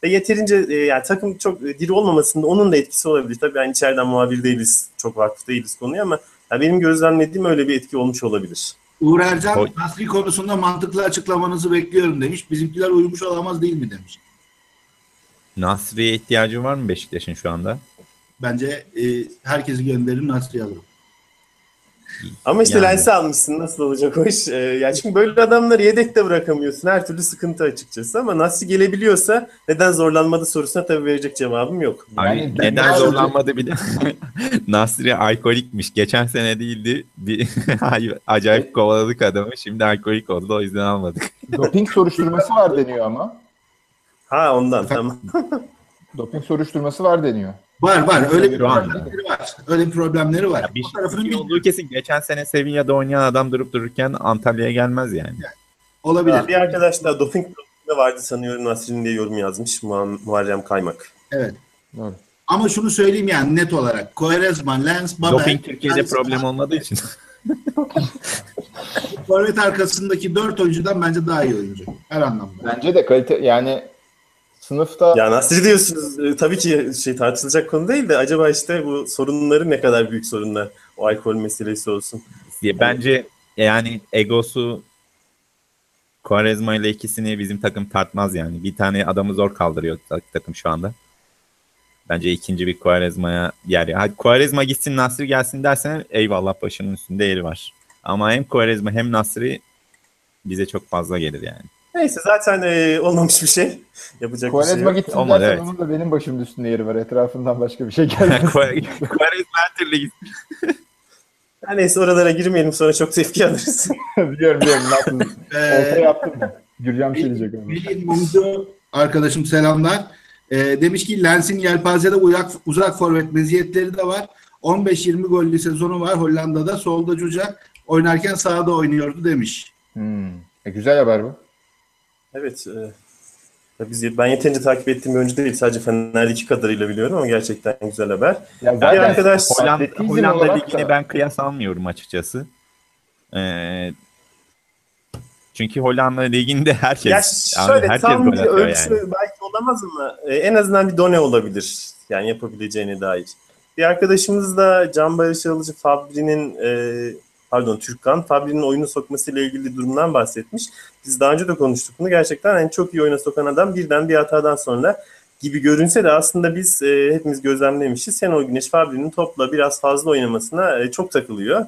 Ve yeterince e, yani takım çok diri olmamasında onun da etkisi olabilir. Tabii yani içeriden muhabir değiliz, çok vakıf değiliz konuya ama ya benim gözlemlediğim öyle bir etki olmuş olabilir. Uğur Ercan Oy. Nasri konusunda mantıklı açıklamanızı bekliyorum demiş. Bizimkiler uyumuş olamaz değil mi demiş. Nasri'ye ihtiyacı var mı Beşiktaş'ın şu anda? Bence e, herkesi gönderin Nasri'yi alın. [laughs] Ama işte Yani. lensi almışsın nasıl olacak o iş? Ee, ya çünkü böyle adamları yedekte bırakamıyorsun. Her türlü sıkıntı açıkçası ama Nasri gelebiliyorsa neden zorlanmadı sorusuna tabii verecek cevabım yok. Abi Yani ben neden zorlanmadı bir de [laughs] Nasri alkolikmiş. Geçen sene değildi. Bir [laughs] acayip kovaladık adamı. Şimdi alkolik oldu. O yüzden almadık. Doping soruşturması var deniyor ama. Ha ondan tamam. Doping soruşturması var deniyor. Var var öyle bir problemleri var. Öyle bir problemleri var. Ya bir o tarafını şey bil- olduğu kesin. Geçen sene Sevilla'da oynayan adam durup dururken Antalya'ya gelmez yani. olabilir. bir arkadaş da doping vardı sanıyorum Nasri'nin diye yorum yazmış. Muharrem Kaymak. Evet. Doğru. Ama şunu söyleyeyim yani net olarak. Quaresma, Lens, Babel. Doping Türkiye'de Lens- problem olmadığı için. [laughs] Forvet arkasındaki dört oyuncudan bence daha iyi oyuncu. Her anlamda. Bence de kalite yani sınıfta Ya Nasri diyorsunuz e, tabii ki şey tartışılacak konu değil de acaba işte bu sorunları ne kadar büyük sorunlar o alkol meselesi olsun. diye. Bence yani egosu Quaresma ile ikisini bizim takım tartmaz yani. Bir tane adamı zor kaldırıyor tak- takım şu anda. Bence ikinci bir Quaresma'ya yer. Hadi Quaresma gitsin Nasri gelsin dersen eyvallah başının üstünde yeri var. Ama hem Quaresma hem Nasri bize çok fazla gelir yani. Neyse zaten e, olmamış bir şey. [laughs] Yapacak bir şey Quaresma yok. gitsin Olmadı, evet. onun da benim başımın üstünde yeri var. Etrafından başka bir şey [laughs] gelmez. Quaresma her türlü gitsin. [laughs] Ya neyse oralara girmeyelim sonra çok tepki alırız. biliyorum biliyorum. Ne yaptın? Orta Ee, yaptım mı? Gürcan bir şey diyecek ama. Melih Mumcu arkadaşım selamlar. Ee, demiş ki Lens'in yelpazede uzak, uzak forvet meziyetleri de var. 15-20 gollü sezonu var Hollanda'da. Solda Cucak oynarken sağda oynuyordu demiş. Hmm. E, güzel haber bu. Evet. E, biz, ben yeterince takip ettiğim bir oyuncu değil. Sadece Fener'deki kadarıyla biliyorum ama gerçekten güzel haber. Ya Bir arkadaş Hollanda, Hollanda Ligi'ne da- ben kıyas almıyorum açıkçası. Ee, çünkü Hollanda Ligi'nde herkes, ya şöyle herkes tam bir ölçü yani. belki olamaz ama e, en azından bir done olabilir. Yani yapabileceğine dair. Bir arkadaşımız da Can Barış Alıcı Fabri'nin e, pardon Türkkan Fabri'nin oyunu sokmasıyla ilgili durumdan bahsetmiş. Biz daha önce de konuştuk bunu. Gerçekten en çok iyi oyuna sokan adam birden bir hatadan sonra gibi görünse de aslında biz e, hepimiz gözlemlemişiz. Şenol Güneş Fabri'nin topla biraz fazla oynamasına e, çok takılıyor.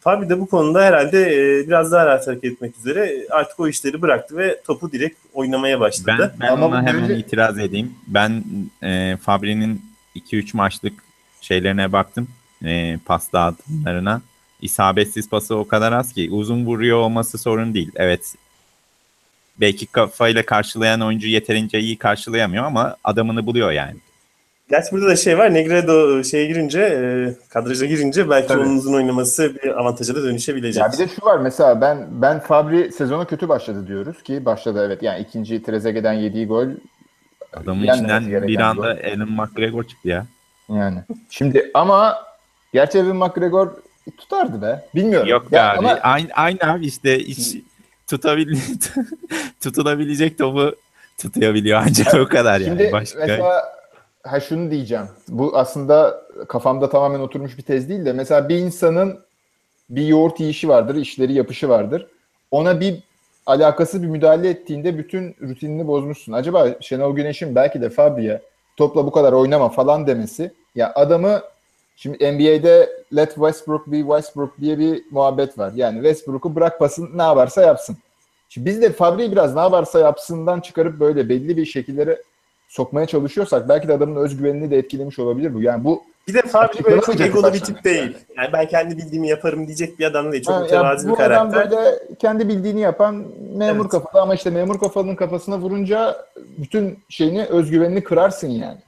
Fabri de bu konuda herhalde e, biraz daha rahat hareket etmek üzere artık o işleri bıraktı ve topu direkt oynamaya başladı. Ben, ben Ama ona hemen bence- itiraz edeyim. Ben e, Fabri'nin 2-3 maçlık şeylerine baktım. E, pas dağıtımlarına. İsabetsiz pası o kadar az ki. Uzun vuruyor olması sorun değil. Evet belki kafayla karşılayan oyuncu yeterince iyi karşılayamıyor ama adamını buluyor yani. Gerçi burada da şey var. Negredo şeye girince, e, kadraja girince belki Tabii. onun uzun oynaması bir avantaja da dönüşebilecek. Ya bir de şu var mesela ben ben Fabri sezona kötü başladı diyoruz ki başladı evet yani ikinci Trezeguet'den yediği gol Adamın içinden bir anda gol. Alan McGregor çıktı ya. yani. Şimdi ama gerçi Evan McGregor tutardı be. Bilmiyorum. Yok Ya abi. ama Aynı, aynı abi işte hiç tutabil [laughs] tutulabilecek topu tutabiliyor ancak o kadar yani. Şimdi Başka mesela ha şunu diyeceğim. Bu aslında kafamda tamamen oturmuş bir tez değil de mesela bir insanın bir yoğurt yiyişi vardır, işleri yapışı vardır. Ona bir alakası bir müdahale ettiğinde bütün rutinini bozmuşsun. Acaba Şenol Güneş'in belki de Fabri'ye topla bu kadar oynama falan demesi ya adamı şimdi NBA'de let Westbrook be Westbrook diye bir muhabbet var. Yani Westbrook'u bırak pasın ne yaparsa yapsın. Şimdi biz de Fabri'yi biraz ne yaparsa yapsından çıkarıp böyle belli bir şekillere sokmaya çalışıyorsak belki de adamın özgüvenini de etkilemiş olabilir bu. Yani bu bir de Fabri böyle çok egolu bir tip değil. Yani ben kendi bildiğimi yaparım diyecek bir adam değil. Çok Ha, ya mütevazi bir bu adam karakter. böyle kendi bildiğini yapan memur Evet. kafalı ama işte memur kafalının kafasına vurunca bütün şeyini özgüvenini kırarsın yani.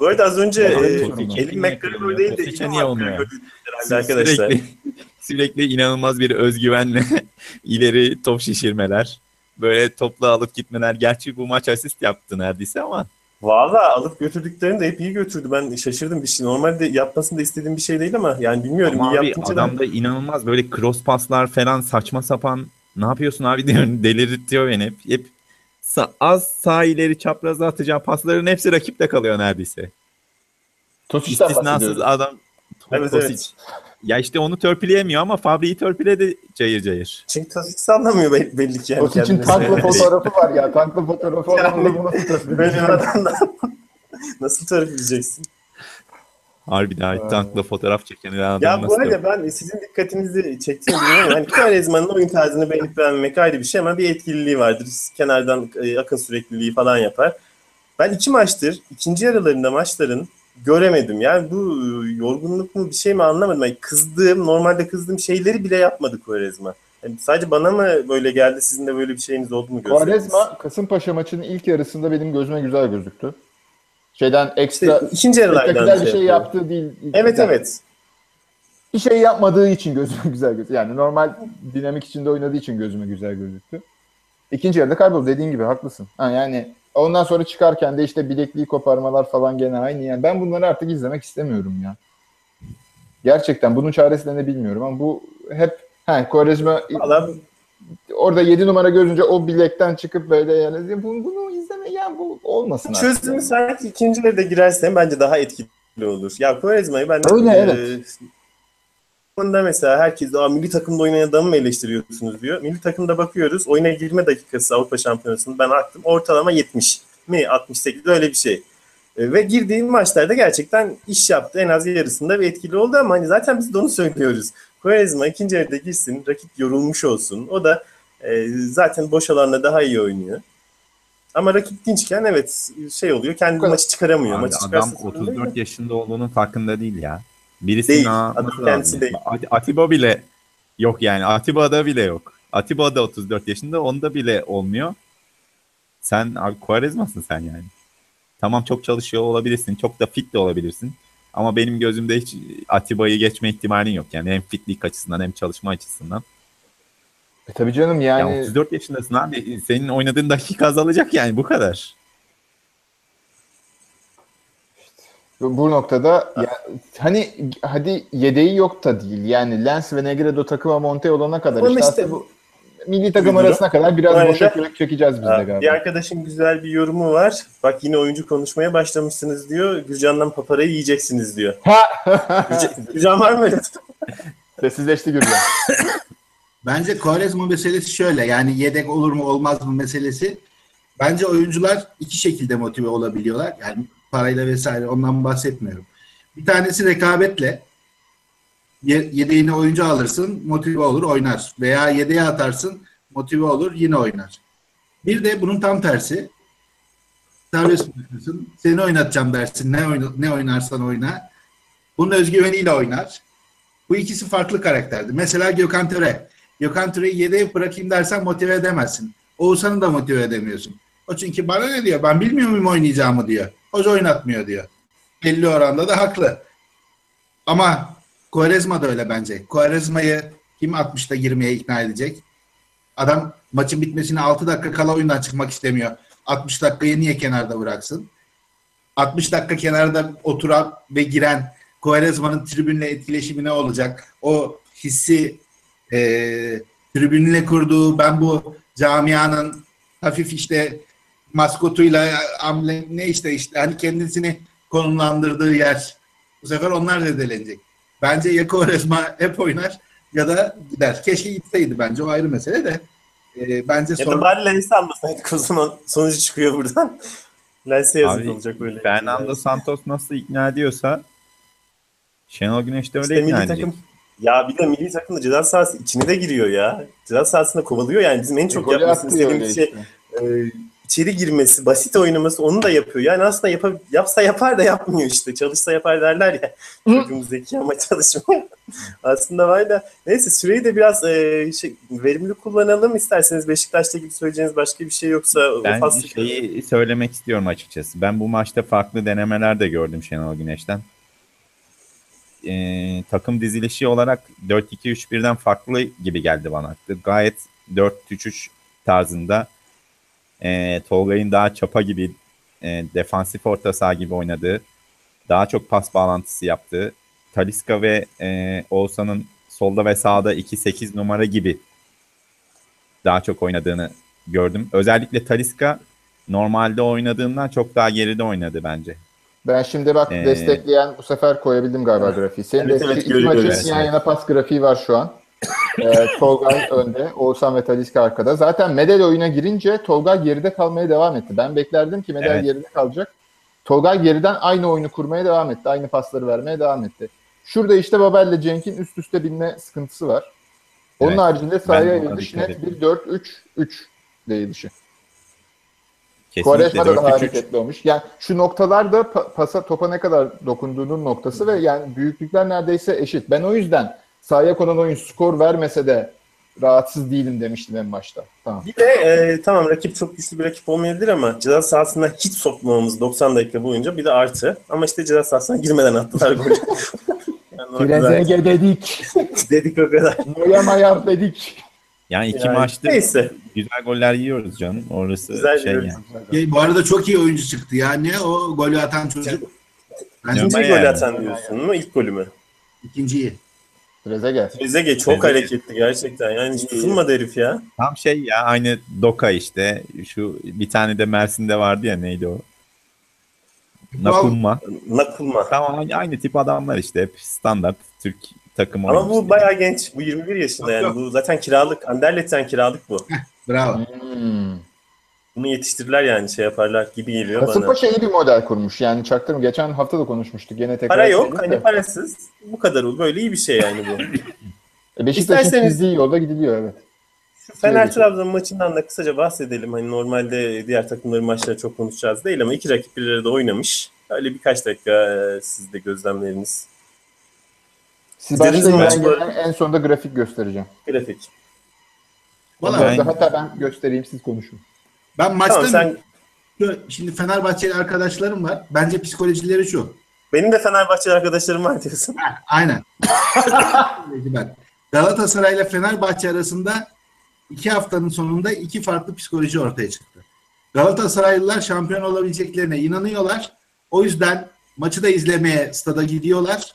Bu arada az önce e, Elin. McGregor değil de Elin niye olmuyor? McGregor dedi herhalde arkadaşlar. Sürekli, [laughs] sürekli inanılmaz bir özgüvenle [laughs] ileri top şişirmeler. Böyle topla alıp gitmeler. Gerçi bu maç asist yaptı neredeyse ama Valla alıp götürdüklerini de hep iyi götürdü. Ben şaşırdım bir şey. Normalde yapmasını da istediğim bir şey değil ama yani bilmiyorum. Ama iyi abi yaptınca da- adamda inanılmaz böyle cross paslar falan saçma sapan ne yapıyorsun abi diyorum [laughs] delirtiyor beni hep. Hep az sağ ileri çapraza atacağı pasların hepsi rakipte kalıyor neredeyse. Tosic'ten İstisnasız adam Evet, Tosic. evet. Ya işte onu törpüleyemiyor ama Fabri'yi törpüledi cayır cayır. Çünkü Tosic sallamıyor be- belli ki. Yani Tosic'in tanklı fotoğrafı var ya. Tanklı fotoğrafı olan Yani- adamı nasıl adamdan [laughs] nasıl tarif edeceksin? Harbi daha tankla fotoğraf çeken adam Ya bu arada ben sizin dikkatinizi çektiğini bilmiyorum. Hani Quaresma'nın oyun tarzını beğenip beğenmemek ayrı bir şey ama bir etkililiği vardır. Kenardan e, akın sürekliliği falan yapar. Ben iki maçtır, ikinci yarılarında maçların göremedim. Yani bu e, yorgunluk mu bir şey mi anlamadım. Yani kızdığım, normalde kızdığım şeyleri bile yapmadı Quaresma. Yani sadece bana mı böyle geldi, sizin de böyle bir şeyiniz oldu mu? Quaresma Kasımpaşa maçının ilk yarısında benim gözüme güzel gözüktü. Şeyden ekstra İşte ikinci yarılardan spektaküler bir şey yapıyor. yaptığı değil. Evet Yani evet. Bir şey yapmadığı için gözüme [laughs] güzel gözüktü. Yani normal dinamik içinde oynadığı için gözüme güzel gözüktü. İkinci yarıda kayboldu dediğin gibi haklısın. Ha, yani ondan sonra çıkarken de işte bilekliği koparmalar falan gene aynı. Yani ben bunları artık izlemek istemiyorum ya. Gerçekten bunun çaresi de ne bilmiyorum ama bu hep he, Quaresma Valla orada 7 numara gözünce o bilekten çıkıp böyle yani bunu, bunu izleme ya bu olmasın artık. Çözümü sanki ikinci yarıda girersen bence daha etkili olur. Ya Quaresma'yı ben de Öyle, e, evet. Bunda mesela herkes Aa, milli takımda oynayan adamı mı eleştiriyorsunuz diyor. Milli takımda bakıyoruz. Oyuna girme dakikası Avrupa Şampiyonası'nda ben baktım. Ortalama 70 mi 68 öyle bir şey. E, ve girdiğim maçlarda gerçekten iş yaptı. En az yarısında bir etkili oldu ama hani zaten biz de onu söylüyoruz. Quaresma ikinci yarıda girsin, rakip yorulmuş olsun. O da e, zaten boş alanda daha iyi oynuyor. Ama rakip dinçken evet şey oluyor. Kendi maçı çıkaramıyor. Abi maçı adam çıkarsa sorun değil 34 mi? yaşında olduğunun farkında değil ya. Birisinin Değil, adam kendisi lazım. değil. At- Atiba bile yok yani. Atiba'da bile yok. Atiba da 34 yaşında onda bile olmuyor. Sen abi Quaresma'sın sen yani. Tamam çok çalışıyor olabilirsin. Çok da fit de olabilirsin. Ama benim gözümde hiç Atiba'yı geçme ihtimalin yok. Yani hem fitlik açısından hem çalışma açısından. E, tabii canım Yani, yani 34 yaşındasın abi. Senin oynadığın dakika azalacak yani bu kadar. Bu noktada ya, hani hadi yedeği yok da değil. Yani Lens ve Negredo takıma monte olana kadar Ama işte, bu milli takım durum. arasına kadar biraz Aynen. boşa kürek çekeceğiz biz de galiba. Bir arkadaşın güzel bir yorumu var. Bak yine oyuncu konuşmaya başlamışsınız diyor. Gürcan'dan paparayı yiyeceksiniz diyor. [laughs] Gürcan, Gürcan var mı? [laughs] Sessizleşti Gürcan. Bence Quaresma meselesi şöyle yani yedek olur mu olmaz mı meselesi. Bence oyuncular iki şekilde motive olabiliyorlar. Yani parayla vesaire ondan bahsetmiyorum. Bir tanesi rekabetle ye- yedeğine oyuncu alırsın motive olur oynar. Veya yedeğe atarsın motive olur yine oynar. Bir de bunun tam tersi. Serbest bırakırsın. Seni oynatacağım dersin. Ne, oyna- ne oynarsan oyna. Bunun özgüveniyle oynar. Bu ikisi farklı karakterdi. Mesela Gökhan Töre. Gökhan Töre'yi yedeğe bırakayım dersen motive edemezsin. Oğuzhan'ı da motive edemiyorsun. O çünkü bana ne diyor? Ben bilmiyor muyum oynayacağımı diyor. Hoca oynatmıyor diyor. Belli oranda da haklı. Ama Quaresma da öyle bence. Quaresma'yı kim 60'ta girmeye ikna edecek? Adam maçın bitmesine 6 dakika kala oyundan çıkmak istemiyor. 60 dakikayı niye kenarda bıraksın? 60 dakika kenarda oturan ve giren Quaresma'nın tribünle etkileşimi ne olacak? O hissi e, tribünle kurduğu ben bu camianın hafif işte maskotuyla amble ne işte işte hani kendisini konumlandırdığı yer. Bu sefer onlar zedelenecek. Bence ya [laughs] Quaresma hep oynar ya da gider. Keşke gitseydi bence o ayrı mesele de. E, bence Ya da sonra bari Lens'i almasaydık o zaman sonucu çıkıyor buradan. [laughs] Lens'e yazık Abi, olacak böyle. Fernando Santos nasıl ikna ediyorsa Şenol Güneş de öyle İşte ikna edecek. takım ya bir de milli takımda ceza sahası içine de giriyor ya. Ceza sahasında kovalıyor yani bizim en çok Golü yapmasını istediğimiz şey işte. e, içeri girmesi, basit oynaması onu da yapıyor. Yani aslında yapa, yapsa yapar da yapmıyor işte. Çalışsa yapar derler ya. Çocuğumuz zeki ama çalışmıyor. [laughs] aslında var da neyse süreyi de biraz e, şey, verimli kullanalım isterseniz Beşiktaş'la ilgili söyleyeceğiniz başka bir şey yoksa Ben faslı- şeyi söylemek istiyorum açıkçası. Ben bu maçta farklı denemeler de gördüm Şenol Güneş'ten. Ee, takım dizilişi olarak 4-2-3-1'den farklı gibi geldi bana. Gayet 4-3-3 tarzında e, Tolga'nın daha çapa gibi e, defansif orta saha gibi oynadığı, daha çok pas bağlantısı yaptığı, Taliska ve e, Oğuzhan'ın solda ve sağda 2-8 numara gibi daha çok oynadığını gördüm. Özellikle Taliska normalde oynadığından çok daha geride oynadı bence. Ben şimdi bak Ee, destekleyen bu sefer koyabildim galiba grafiği. Senin Evet, de evet, iki maçın yan yana pas grafiği var şu an. Ee, Tolgay önde, Oğuzhan ve Taliska arkada. Zaten Medel oyuna girince Tolgay geride kalmaya devam etti. Ben beklerdim ki Medel Evet. geride kalacak. Tolgay geriden aynı oyunu kurmaya devam etti. Aynı pasları vermeye devam etti. Şurada işte Babel ile Cenk'in üst üste binme sıkıntısı var. Onun Evet. haricinde sahaya yayılış net bir 4-3-3 yayılışı. Kesinlikle Quaresma da daha 4-3-3. hareketli olmuş. Yani şu noktalar da pa- pasa topa ne kadar dokunduğunun noktası ve yani büyüklükler neredeyse eşit. Ben o yüzden sahaya konan oyun skor vermese de rahatsız değilim demiştim en başta. Tamam. Bir de e, tamam rakip çok güçlü bir rakip olmayabilir ama ceza sahasına hiç sokmamamız 90 dakika boyunca bir de artı. Ama işte ceza sahasına girmeden attılar golü. yani dedik. Dedik o kadar. Noya Mayar dedik. Yani iki Yani maçtır Neyse. güzel goller yiyoruz canım. Orası Güzel şey yiyoruz. yani. E, bu arada çok iyi oyuncu çıktı ya. Ne o golü atan çocuk? Bence Ama İkinci golü yani. atan diyorsun mu? İlk golü mü? ikinciyi. Trezege. Trezeguet çok Trezeguet. hareketli gerçekten. Yani hiç tutulmadı herif ya. Tam şey ya aynı Doka işte. Şu bir tane de Mersin'de vardı ya neydi o? Nakulma. Nakulma. Tamam aynı, aynı tip adamlar işte hep standart Türk takımı Ama bu bayağı genç. Bu 21 yaşında yani. Bu zaten kiralık. Anderlet'ten kiralık bu. Bravo. Hmm. Bunu yetiştirirler yani şey yaparlar gibi geliyor bana. Kasımpaşa iyi bir model kurmuş. Yani çaktırım. Geçen hafta da konuşmuştuk. Gene tekrar Para yok. Hani de. parasız. Bu kadar olur. Böyle iyi bir şey yani bu. [laughs] E, Beşiktaş'ın İsterseniz- çizdiği yolda gidiliyor evet. Fener Trabzon maçından da kısaca bahsedelim. Hani normalde diğer takımların maçları çok konuşacağız değil ama iki rakip bir arada oynamış. Öyle birkaç dakika e, siz de gözlemleriniz. Siz başlayın ben en sonunda grafik göstereceğim. Grafik. Valla Ben- ben, Hatta ben göstereyim siz konuşun. Maçta Tamam sen şimdi Fenerbahçeli arkadaşlarım var. Bence psikolojileri şu. benim de Fenerbahçe arkadaşlarım var diyorsun. Ha, aynen. [laughs] Bak, Galatasaray ile Fenerbahçe arasında iki haftanın sonunda iki farklı psikoloji ortaya çıktı. Galatasaraylılar şampiyon olabileceklerine inanıyorlar. O yüzden maçı da izlemeye stada gidiyorlar.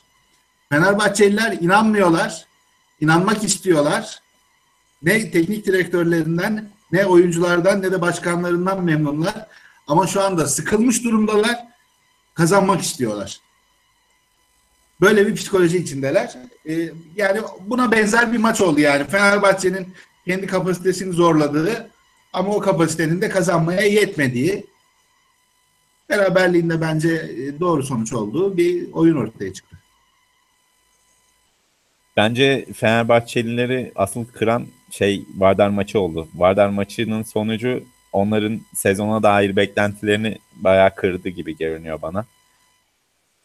Fenerbahçeliler inanmıyorlar. İnanmak istiyorlar. Ne teknik direktörlerinden, ne oyunculardan, ne de başkanlarından memnunlar. Ama şu anda sıkılmış durumdalar. Kazanmak istiyorlar. Böyle bir psikoloji içindeler. Ee, yani buna benzer bir maç oldu yani. Fenerbahçe'nin kendi kapasitesini zorladığı ama o kapasitenin de kazanmaya yetmediği beraberliğinde bence e, doğru sonuç olduğu bir oyun ortaya çıktı. Bence Fenerbahçelileri asıl kıran şey Vardar maçı oldu. Vardar maçının sonucu onların sezona dair beklentilerini bayağı kırdı gibi görünüyor bana.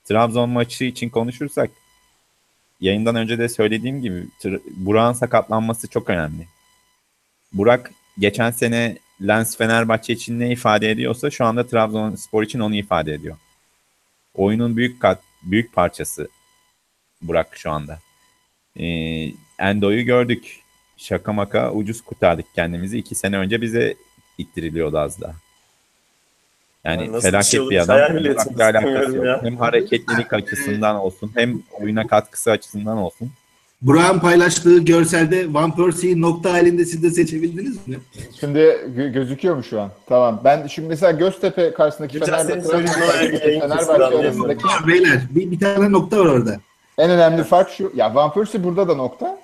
Trabzon maçı için konuşursak yayından önce de söylediğim gibi Burak'ın sakatlanması çok önemli. Burak geçen sene Lens Fenerbahçe için ne ifade ediyorsa şu anda Trabzonspor için onu ifade ediyor. Oyunun büyük kat, büyük parçası Burak şu anda. Ee, Endo'yu gördük. Şaka maka ucuz kurtardık kendimizi. İki sene önce bize ittiriliyordu az daha. Yani Ya nasıl bir felaket şey bir, adam. alakası yok. ya. Hem hareketlilik açısından olsun hem oyuna katkısı açısından olsun. Burak'ın paylaştığı görselde Van Persie'yi nokta halinde siz de seçebildiniz mi? Şimdi gö- gözüküyor mu şu an? Tamam. Ben şimdi mesela Göztepe karşısındaki Fenerbahçe, Fenerbahçe arasındaki Beyler bir, bir tane nokta var orada. en önemli fark şu. Ya Van Persie burada da nokta.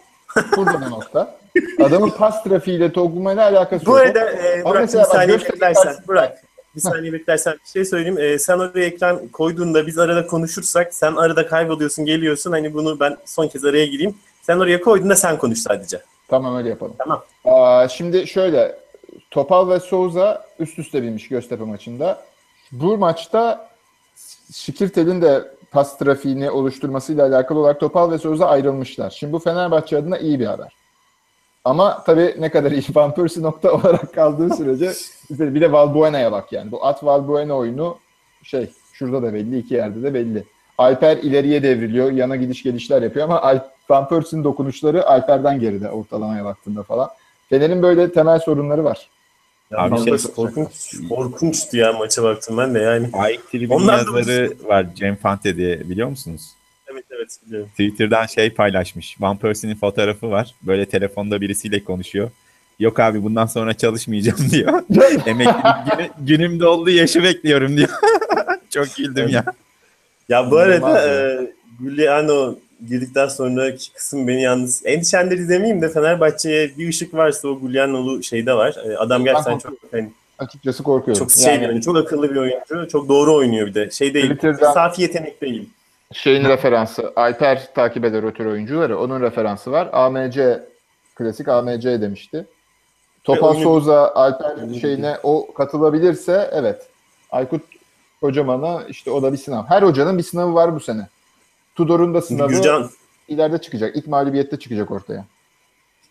Burada da nokta. Adamın pas trafiğiyle Toguma ile alakası Bu yok. arada e, Burak bir saniye beklersen. Burak bir saniye beklersen bir şey söyleyeyim. E, sen oraya ekran koyduğunda biz arada konuşursak sen arada kayboluyorsun geliyorsun. Hani bunu ben son kez araya gireyim. Sen oraya koyduğunda sen konuş sadece. Tamam öyle yapalım. Tamam. Aa, şimdi şöyle Topal ve Souza üst üste binmiş Göztepe maçında. Bu maçta Şikirtel'in de pas trafiğini oluşturmasıyla alakalı olarak Topal ve Souza ayrılmışlar. Şimdi bu Fenerbahçe adına iyi bir haber. Ama tabii ne kadar iyi [laughs] Van Persie nokta olarak kaldığı sürece bir de Valbuena'ya bak yani. Bu at Valbuena oyunu şey şurada da belli iki yerde de belli. Alper ileriye devriliyor. Yana gidiş gelişler yapıyor ama Alp, Van Persie'nin dokunuşları Alper'den geride ortalamaya baktığında falan. Fener'in böyle temel sorunları var. Ya, Abi şey- korkunç, korkunçtu ya maça baktım ben de yani. Tribün Onlar da yazarı var Cem Fante diye biliyor musunuz? Evet biliyorum. Twitter'dan şey paylaşmış. Van Persie'nin fotoğrafı var. Böyle telefonda birisiyle konuşuyor. Yok abi bundan sonra çalışmayacağım [laughs] diyor. Emeklilik günü, günüm doldu yaşı bekliyorum diyor. [laughs] Çok güldüm ya. Ya bu arada e, Giuliano girdikten sonraki kısım beni yalnız endişeleri demeyeyim de Fenerbahçe'ye bir ışık varsa o Giuliano'lu şeyde var. E, adam gerçekten çok hani Açıkçası korkuyorum. Çok şey yani, yani, çok akıllı bir oyuncu. Çok doğru oynuyor bir de. Şey değil. Twitter'dan- Safi yetenek değil. Şeyin referansı Alper takip eder o tür oyuncuları. Onun referansı var. AMC klasik AMC demişti. Topal oyunu- Souza Alper şeyine o katılabilirse evet. Aykut Kocaman'a işte o da bir sınav. Her hocanın bir sınavı var bu sene. Tudor'un da sınavı Gürcan, ileride çıkacak. İlk mağlubiyette çıkacak ortaya.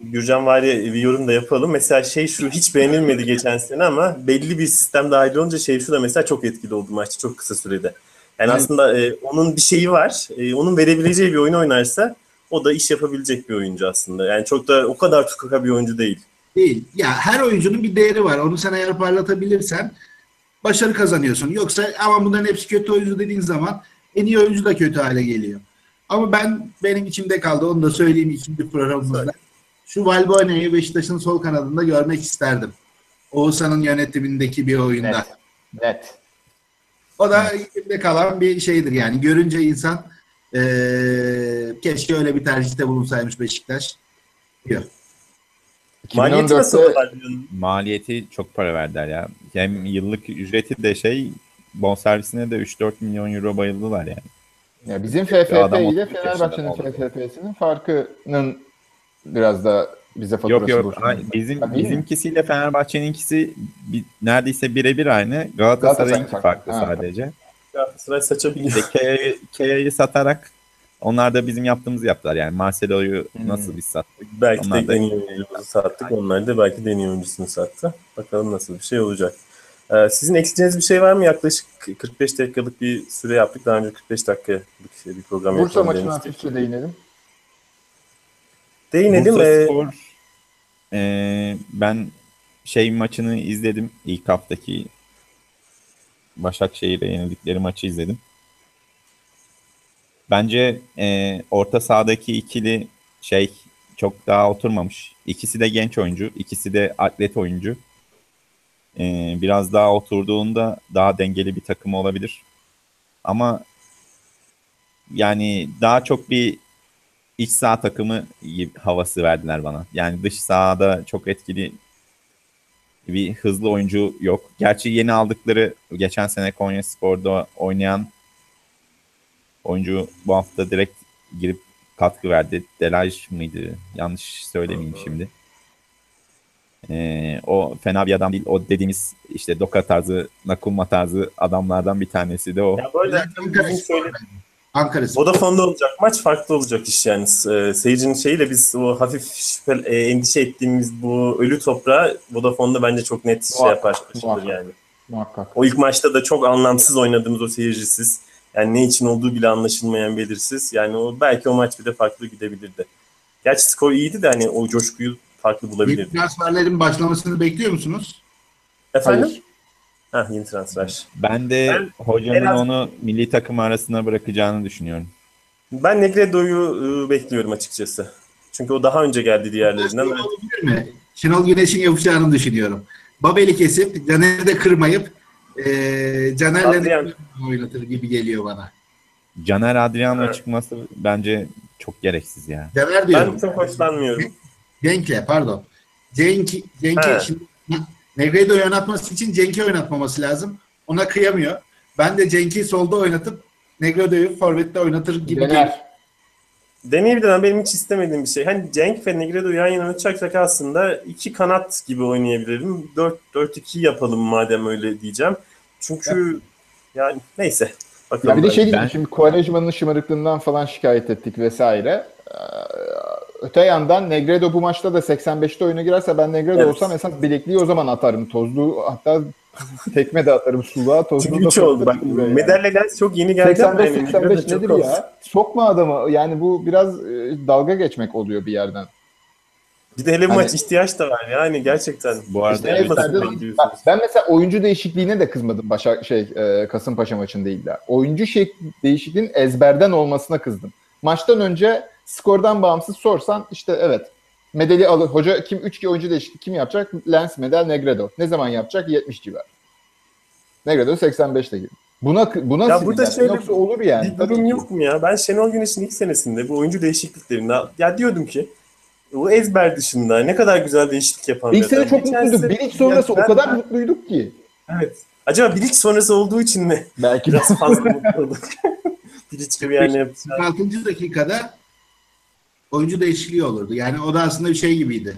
Gürcan var ya bir yorum da yapalım. Mesela şey şu hiç beğenilmedi geçen sene ama belli bir sistem dahil olunca şey şu da mesela çok etkili oldu maçta çok kısa sürede. Yani Evet. aslında e, onun bir şeyi var. E, onun verebileceği bir oyun oynarsa o da iş yapabilecek bir oyuncu aslında. Yani çok da o kadar tukaka bir oyuncu değil. Değil. Ya her oyuncunun bir değeri var. Onu sen eğer parlatabilirsen başarı kazanıyorsun. Yoksa ama bunların hepsi kötü oyuncu dediğin zaman en iyi oyuncu da kötü hale geliyor. Ama ben benim içimde kaldı. Onu da söyleyeyim ikinci programımızda. Şu Valbuena'yı Beşiktaş'ın sol kanadında görmek isterdim. Oğuzhan'ın yönetimindeki bir oyunda. Net. Net. O da içimde kalan bir şeydir yani. Görünce insan eee, keşke öyle bir tercihte bulunsaymış Beşiktaş. Diyor. Maliyeti 2014'te nasıl? Maliyeti çok para verdiler ya. Hem yıllık ücreti de şey bonservisine de 3-4 milyon euro bayıldılar yani. Ya bizim Adam FFP ile 33 yaşında Fenerbahçe'nin oldu. FFP'sinin farkının biraz da bize faturası Yok yok ay- bizim Ha, bizimkisiyle Fenerbahçe'ninkisi bir, neredeyse birebir aynı. Galatasaray'ınki Galatasaray farklı farklı. Ha. sadece. Galatasaray saçabiliyor. Kea'yı satarak onlar da bizim yaptığımızı yaptılar. Yani Marcelo'yu Hmm. nasıl biz sattık? Belki Onlar de en iyi oyuncumuzu sattık. Onlar da belki de en iyi oyuncusunu sattı. Bakalım nasıl bir şey olacak. Ee, sizin ekleyeceğiniz bir şey var mı? Yaklaşık 45 dakikalık bir süre yaptık. Daha önce 45 dakikalık bir program Bursa yapalım maçına hafifçe değinelim. Değinelim. Bursa Ee, Spor, e, ben şey maçını izledim. İlk haftaki Başakşehir'e yenildikleri maçı izledim. Bence e, orta sahadaki ikili şey çok daha oturmamış. İkisi de genç oyuncu, ikisi de atlet oyuncu. E, biraz daha oturduğunda daha dengeli bir takım olabilir. Ama yani daha çok bir iç saha takımı havası verdiler bana. Yani dış sahada çok etkili bir hızlı oyuncu yok. Gerçi yeni aldıkları geçen sene Konya Spor'da oynayan oyuncu bu hafta direkt girip katkı verdi. Delaj mıydı? Yanlış söylemeyeyim şimdi. Ee, o fena bir adam değil. O dediğimiz işte Doka tarzı, Nakuma tarzı adamlardan bir tanesi de o. ya böyle bizim Spor. söyle- Ankara Spor. Vodafone'da olacak maç farklı olacak iş yani. Ee, seyircinin şeyiyle biz o hafif şüphel, e, endişe ettiğimiz bu ölü toprağı Vodafone'da bence çok net şey Muhakkak, yapar. taşıdır muhakkak. yani. Muhakkak. O ilk maçta da çok anlamsız oynadığımız o seyircisiz. Yani ne için olduğu bile anlaşılmayan belirsiz. Yani o belki o maç bir de farklı gidebilirdi. Gerçi skor iyiydi de hani o coşkuyu farklı bulabilirdi. transferlerin başlamasını bekliyor musunuz? Efendim? Hayır. Ha yeni transfer. Ben de Ben hocanın az- onu milli takım arasına bırakacağını düşünüyorum. Ben Negredo'yu e, bekliyorum açıkçası. Çünkü o daha önce geldi diğerlerinden. Mi? Şenol Güneş'in yapacağını düşünüyorum. Babel'i kesip Caner'i de kırmayıp eee Caner'le de oynatır gibi geliyor bana. Caner Adriano Evet. çıkması bence çok gereksiz ya. Caner diyorum. Ben çok hoşlanmıyorum. Cenk'le pardon. Cenk, Cenk'i He. şimdi Negredo'yu oynatması için Cenk'i oynatmaması lazım. Ona kıyamıyor. Ben de Cenk'i solda oynatıp Negredo'yu forvette oynatır gibi. Dener. Deneyebilir ama benim hiç istemediğim bir şey. Hani Cenk ve Negredo'yu yan yana oynatacaksak aslında iki kanat gibi oynayabilirim. 4-4-2 yapalım madem öyle diyeceğim. Çünkü yani neyse. Bakalım. Ya bir de şey Ben- şimdi Quaresma'nın şımarıklığından falan şikayet ettik vesaire. Öte yandan Negredo bu maçta da 85'te oyuna girerse ben Negredo Evet. olsam esas bilekliği o zaman atarım. Tozlu hatta tekme de atarım suluğa. Tozlu Çünkü da 3 oldu. Bak yani. Lens çok yeni geldi ama 85 yani 85 Negredo çok nedir ya? Sokma adamı. Yani bu biraz e, dalga geçmek oluyor bir yerden. Bir de hele bu Hani- maç ihtiyaç da var yani gerçekten. Bu arada İşte evet, en basitinden- gidiyorsunuz. Bak, ben mesela oyuncu değişikliğine de kızmadım Başa şey e, Kasımpaşa maçında illa. Oyuncu şey değişikliğin ezberden olmasına kızdım. Maçtan önce skordan bağımsız sorsan işte evet Medeli alır. Hoca kim 3 oyuncu değişikliği kim yapacak? Lens, Medel, Negredo. Ne zaman yapacak? 70 civar. Negredo 85'te gibi. Buna buna Ya burada şöyle Yoksa olur yani. bir Tabii durum yok mu ya? Ben Şenol Güneş'in ilk senesinde bu oyuncu değişikliklerinde ya diyordum ki o ezber dışında ne kadar güzel değişiklik yapan İlk bir sene çok mutluyduk. sene- Bilik sonrası o kadar ben- mutluyduk ki. Evet. Acaba Bilik sonrası olduğu için mi Belki biraz fazla mutlu olduk? Gibi [laughs] yani yapacağız. 46. dakikada oyuncu değişikliği olurdu. Yani o da aslında bir şey gibiydi.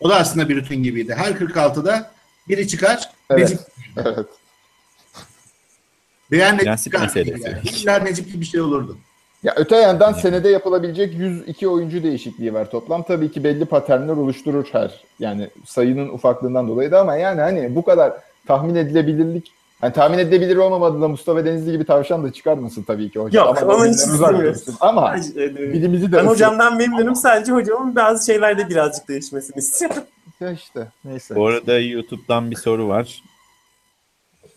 O da aslında bir rutin gibiydi. Her 46'da biri çıkar, Evet. Necip evet. veya Necip çıkar. Yani. İlla Necip'li bir şey olurdu. Ya öte yandan Evet. senede yapılabilecek 102 oyuncu değişikliği var toplam. Tabii ki belli paternler oluşturur her. Yani sayının ufaklığından dolayı da ama yani hani bu kadar tahmin edilebilirlik hani tahmin edilebilir olmamadı da Mustafa Denizli gibi tavşan da çıkarmasın tabii ki hocam. Yok, Ama onu hiç dursun. Ama Ay, e, bilimizi de Ben hocamdan memnunum. Sadece hocamın bazı şeylerde birazcık değişmesini istiyorum. [laughs] Ya işte neyse. Bu arada YouTube'dan bir soru var.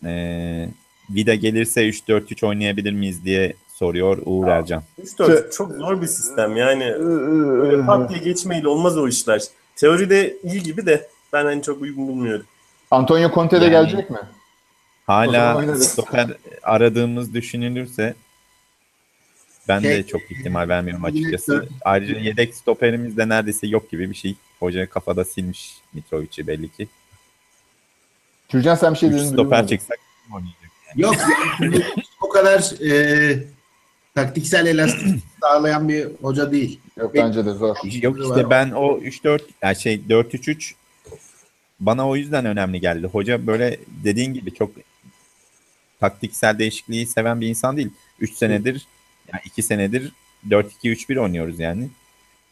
Ee, Vida gelirse 3-4-3 oynayabilir miyiz diye soruyor Uğur Ercan. 3-4 çok zor bir sistem yani. Pat diye geçmeyle olmaz o işler. Teoride iyi gibi de ben hani çok uygun bulmuyorum. Antonio Conte de Yani- gelecek mi? Hala stoper aradığımız düşünülürse ben de Şey- çok ihtimal vermiyorum açıkçası. Ayrıca yedek stoperimiz de neredeyse yok gibi bir şey. Hoca kafada silmiş Mitrovic'i belli ki. Türcan sen bir şey 3 dedin. stoper oynayacak? Yok yani o kadar e, taktiksel elastik sağlayan bir hoca değil. Yok bence de zor. Yok işte ben o 3-4 yani şey 4-3-3 bana o yüzden önemli geldi. Hoca böyle dediğin gibi çok taktiksel değişikliği seven bir insan değil. 3 senedir yani 2 senedir 4-2-3-1 oynuyoruz yani.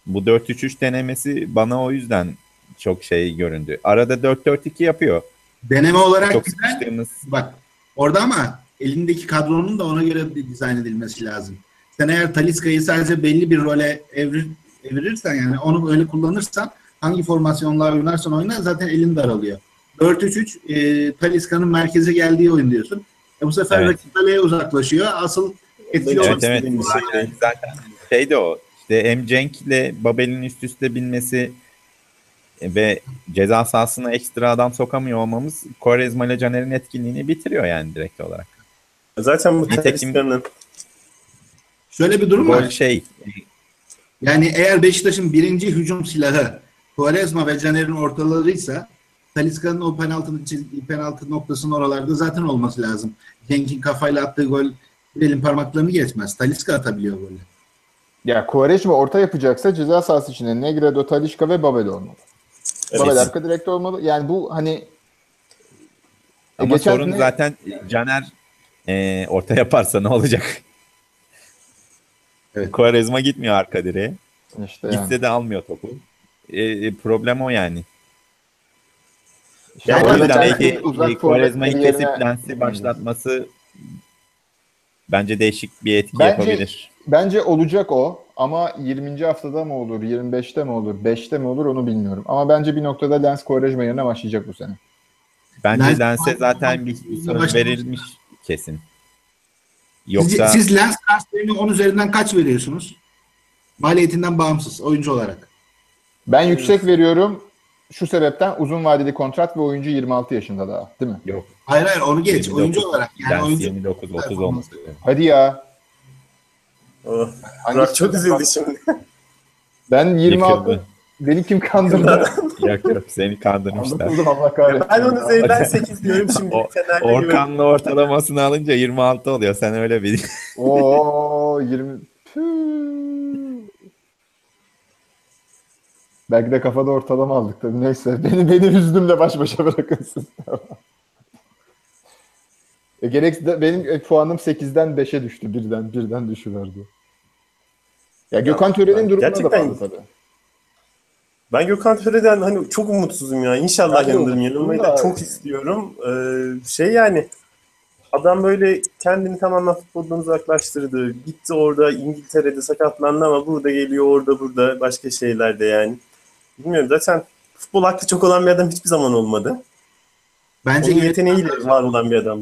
Bu 4-3-3 denemesi bana o yüzden çok şey göründü. Arada 4-4-2 yapıyor. Deneme olarak Çok güzel. sıkıştığımız Bak orada ama elindeki kadronun da ona göre dizayn edilmesi lazım. Sen eğer Taliska'yı sadece belli bir role evrir, evirirsen yani onu öyle kullanırsan hangi formasyonlar oynarsan oyna zaten elin daralıyor. 4-3-3 e, Taliska'nın merkeze geldiği oyun diyorsun. E, bu sefer Evet. rakip kaleye uzaklaşıyor. Asıl etkili Evet, Evet şey. Zaten şey de o. İşte hem Cenk ile Babel'in üst üste binmesi ve ceza sahasına ekstra adam sokamıyor olmamız Quaresma ile Caner'in etkinliğini bitiriyor yani direkt olarak. Zaten bu Nitekim- Şöyle bir durum var. Şey Yani eğer Beşiktaş'ın birinci hücum silahı Quaresma ve Caner'in ortalarıysa Talisca'nın o penaltı, penaltı noktasının oralarda zaten olması lazım. Cenk'in kafayla attığı gol elin parmaklarını geçmez. Talisca atabiliyor golü. Ya Quaresma orta yapacaksa ceza sahası içinde Negredo, Talişka ve Babel olmalı. Evet. Babel arka direkt olmalı. Yani bu hani ama geçen sorun sene- zaten Caner e, orta yaparsa ne olacak? Evet. Quaresma gitmiyor arka direğe. işte yani. Gitse de almıyor topu. E, e, problem o yani. İşte Yani o yüzden belki Quaresma'yı kesip Lens'i başlatması bence değişik bir etki Bence- yapabilir. Bence olacak o ama 20. haftada mı olur, 25'te mi olur, 5'te mi olur onu bilmiyorum. Ama bence bir noktada Lens Quaresma yerine başlayacak bu sene. Bence Lens- Lens'e zaten bir söz verilmiş kesin. Siz, Yoksa siz Lens transferini 10 üzerinden kaç veriyorsunuz? Maliyetinden bağımsız oyuncu olarak. Ben yüksek veriyorum şu sebepten uzun vadeli kontrat ve oyuncu 26 yaşında daha değil mi? yok. Hayır hayır onu geç. 29. oyuncu olarak. Yani Lens oyuncu 29 30 olması. Hadi ya. Oh, Hangi Burak çok üzüldü şimdi. Ben 26. Yıkıldı. Beni kim kandırdı? [laughs] yok yok seni kandırmışlar. Allah kahretsin. Ben onun üzerinden 8 diyorum [laughs] şimdi. O- Orkan'la ortalamasını alınca 26 oluyor. Sen öyle bil. Oo 20. Püh. Belki de kafada ortalama aldık tabii. Neyse. [laughs] Beni beni üzdümle baş başa bırakın siz. e, gerek benim e, puanım 8'den 5'e düştü. Birden birden düşüverdi. Ya Gökhan Tören'in durumuna da gerçekten- bağlı tabii. Ben Gökhan Töre'den hani çok umutsuzum ya. İnşallah de yanılırım. Yanılmayı da- da çok istiyorum. Ee, şey yani adam böyle kendini tamamen futboldan uzaklaştırdı. Gitti orada İngiltere'de sakatlandı ama burada geliyor orada burada başka şeylerde yani. Bilmiyorum zaten futbol aklı çok olan bir adam hiçbir zaman olmadı. bence Onun yeteneğiyle var olan bir adam.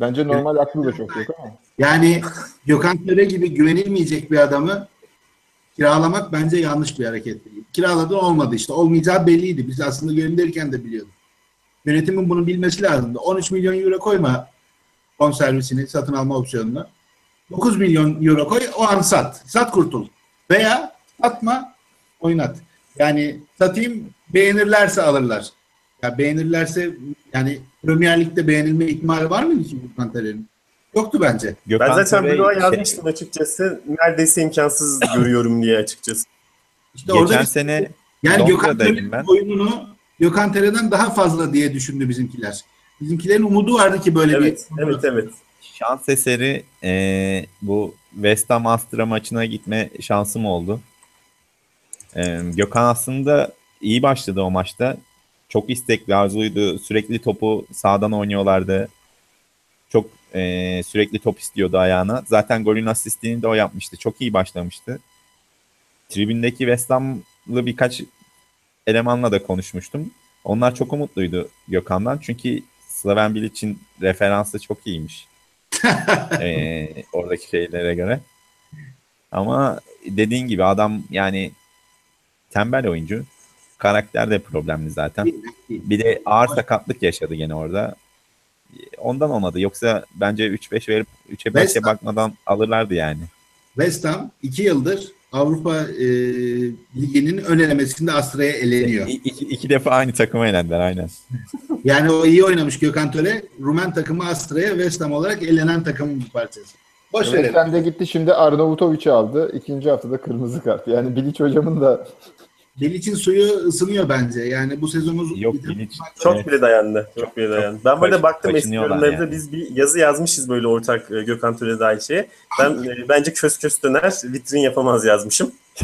Bence normal aklı da çok yok ama. Yani Gökhan Töre gibi güvenilmeyecek bir adamı kiralamak bence yanlış bir hareket. Kiraladı olmadı işte. Olmayacağı belliydi. Biz aslında gönderirken de biliyorduk. Yönetimin bunu bilmesi lazımdı. 13 milyon euro koyma bonservisini, satın alma opsiyonunu. 9 milyon euro koy, o an sat. Sat kurtul. Veya satma, oynat. Yani satayım beğenirlerse alırlar. Ya beğenirlerse yani Premier Lig'de beğenilme ihtimali var mıydı ki Gökhan Töre'nin? Yoktu bence. Gökhan Ben zaten Töre bloğa şey- yazmıştım açıkçası. Neredeyse imkansız [laughs] görüyorum diye açıkçası. İşte geçen orada sene yani Gökhan Töre'nin oyununu Gökhan Töre'den daha fazla diye düşündü bizimkiler. Bizimkilerin umudu vardı ki böyle Evet, bir evet, evet. şans eseri e, bu West Ham Astra maçına gitme şansım oldu. E, Gökhan aslında iyi başladı o maçta. Çok istekli, arzuluydu. Sürekli topu sağdan oynuyorlardı. Çok e, sürekli top istiyordu ayağına. Zaten golün asistini de o yapmıştı. Çok iyi başlamıştı. Tribündeki West Ham'lı birkaç elemanla da konuşmuştum. Onlar çok umutluydu Gökhan'dan. Çünkü Slaven Bilic'in referansı çok iyiymiş. [laughs] Ee, oradaki şeylere göre. Ama dediğin gibi adam yani tembel oyuncu. Karakter de problemli zaten. Bir de ağır sakatlık yaşadı gene orada. Ondan olmadı. Yoksa bence 3-5 verip 3'e 5'e West Ham- bakmadan alırlardı yani. West Ham iki yıldır Avrupa e, Ligi'nin ön elemesinde Astra'ya eleniyor. İ- iki, iki defa aynı takıma elendiler aynen. [laughs] Yani o iyi oynamış Gökhan Töre. Rumen takımı Astra'ya West Ham olarak elenen takımın bir parçası. Boş Evet, verelim. sen de gitti şimdi Arnavutovic'i aldı. İkinci haftada kırmızı kart. Yani Bilic hocamın da Bilic'in suyu ısınıyor bence. Yani bu sezonu Yok, Bilic- Çok Evet. bile dayandı. Çok bile dayandı. Ben böyle kaç- baktım eski yorumlarımda yani. biz bir yazı yazmışız böyle ortak e, Gökhan Töre dair şeye. Ben e, bence kös kös döner vitrin yapamaz yazmışım. [laughs]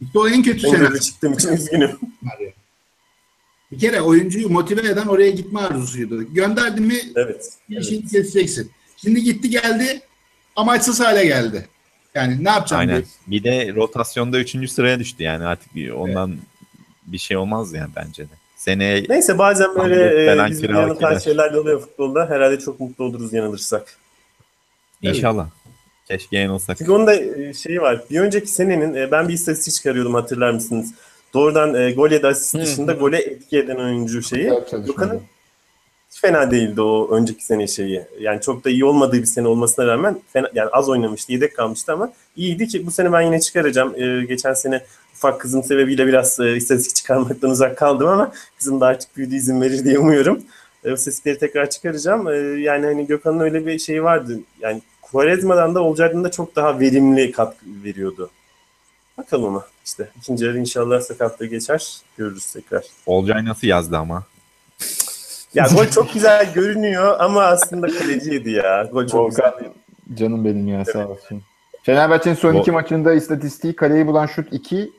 İşte o en kötü böyle çıktığım için üzgünüm. Bir kere oyuncuyu motive eden oraya gitme arzusuydu. Gönderdin mi Evet. bir keseceksin. Şimdi gitti geldi amaçsız hale geldi. Yani ne yapacağım Aynen. diye. Bir de rotasyonda 3. sıraya düştü yani artık bir- ondan bir şey olmaz yani bence de. Seneye Neyse bazen böyle e, eder. şeyler de oluyor futbolda. Herhalde çok mutlu oluruz yanılırsak. inşallah. Keşke yanılsak. Çünkü onun da e, şeyi var. Bir önceki senenin e, ben bir istatistik çıkarıyordum hatırlar mısınız? Doğrudan e, gol ya da asist dışında gole etki eden oyuncu şeyi. Hiç fena değildi o önceki sene şeyi. Yani çok da iyi olmadığı bir sene olmasına rağmen fena, yani az oynamıştı, yedek kalmıştı ama iyiydi ki bu sene ben yine çıkaracağım. E, geçen sene ufak kızım sebebiyle biraz e, istatistik çıkarmaktan uzak kaldım ama kızım da artık büyüdü izin verir diye umuyorum. E, istatistikleri tekrar çıkaracağım. E, yani hani Gökhan'ın öyle bir şeyi vardı. Yani Quaresma'dan da Olcay'dan da çok daha verimli katkı veriyordu. Bakalım ama işte ikinci yarı inşallah sakatlığı geçer. Görürüz tekrar. Olcay nasıl yazdı ama? Ya [laughs] gol çok güzel görünüyor ama aslında kaleciydi ya. Gol çok güzel. Volkan canım benim ya sağ olsun. Fenerbahçe'nin son Vol- iki maçında istatistiği kaleyi bulan şut 2,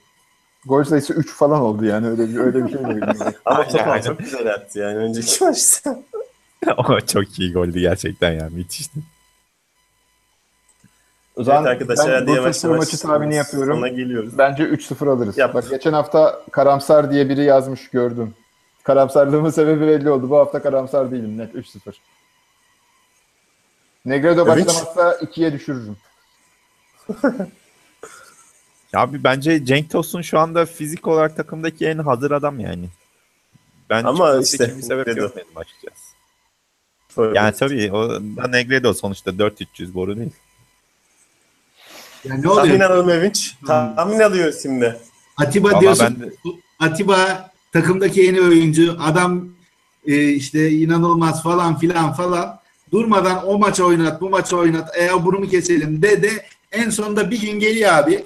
gol sayısı 3 falan oldu yani öyle bir, öyle bir şey mi? [laughs] Ama Topal aynen. çok güzel attı yani önceki maçta. [laughs] o çok iyi goldü gerçekten ya müthişti. O zaman evet arkadaşlar ben yavaş maçı tahmini yapıyorum. Sona geliyoruz. Bence 3-0 alırız. Yap. Bak geçen hafta karamsar diye biri yazmış gördüm. Karamsarlığımın sebebi belli oldu. Bu hafta karamsar değilim net 3-0. Negredo Evet. başlamazsa 2'ye düşürürüm. Ya [laughs] Abi bence Cenk Tosun şu anda fizik olarak takımdaki en hazır adam yani. Ben Ama işte bir sebep Negredo. görmedim açıkçası. Yani tabii o da Negredo sonuçta 4300 boru değil. Yani ne Tahmin oluyor? alalım Evinç. Hmm. Tahmin alıyor şimdi. Atiba Valla diyorsun. ben de- Atiba takımdaki yeni oyuncu. Adam e, işte inanılmaz falan filan falan. Durmadan o maçı oynat, bu maçı oynat. Eğer bunu mu keselim de de en sonunda bir gün geliyor abi.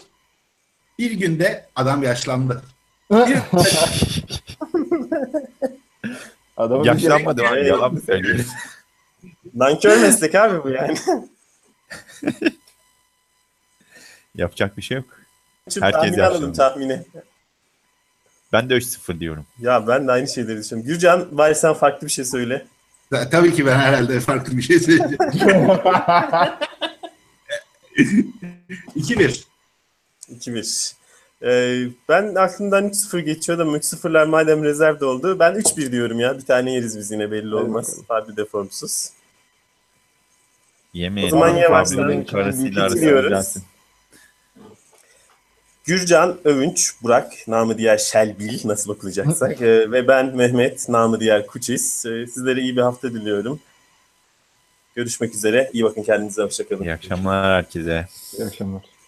Bir günde adam yaşlandı. [laughs] Bir Yaşlanmadı lan Evet. yalan mı söylüyorsun? Nankör meslek abi bu yani. Yapacak bir şey yok. Herkes tahmin alalım tahmini. Ben de 3-0 diyorum. Ya ben de aynı şeyleri düşünüyorum. Gürcan bari sen farklı bir şey söyle. tabii ki ben herhalde farklı bir şey söyleyeceğim. [laughs] 2-1. 2-1. Ee, ben aklımdan 3-0 geçiyor da 3-0'lar madem rezervde oldu. Ben 3-1 diyorum ya. Bir tane yeriz biz yine belli olmaz. Farklı deformsuz. Yemeyelim. O zaman yavaştan Fabri'nin karısıyla iki arasına diyoruz. gelsin. Gürcan, Övünç, Burak, namı diğer Şelbil nasıl okunacaksak ee, [laughs] ve ben Mehmet, namı diğer Kuçis. Ee, sizlere iyi bir hafta diliyorum. Görüşmek üzere. İyi bakın kendinize. Hoşçakalın. İyi akşamlar herkese. İyi akşamlar.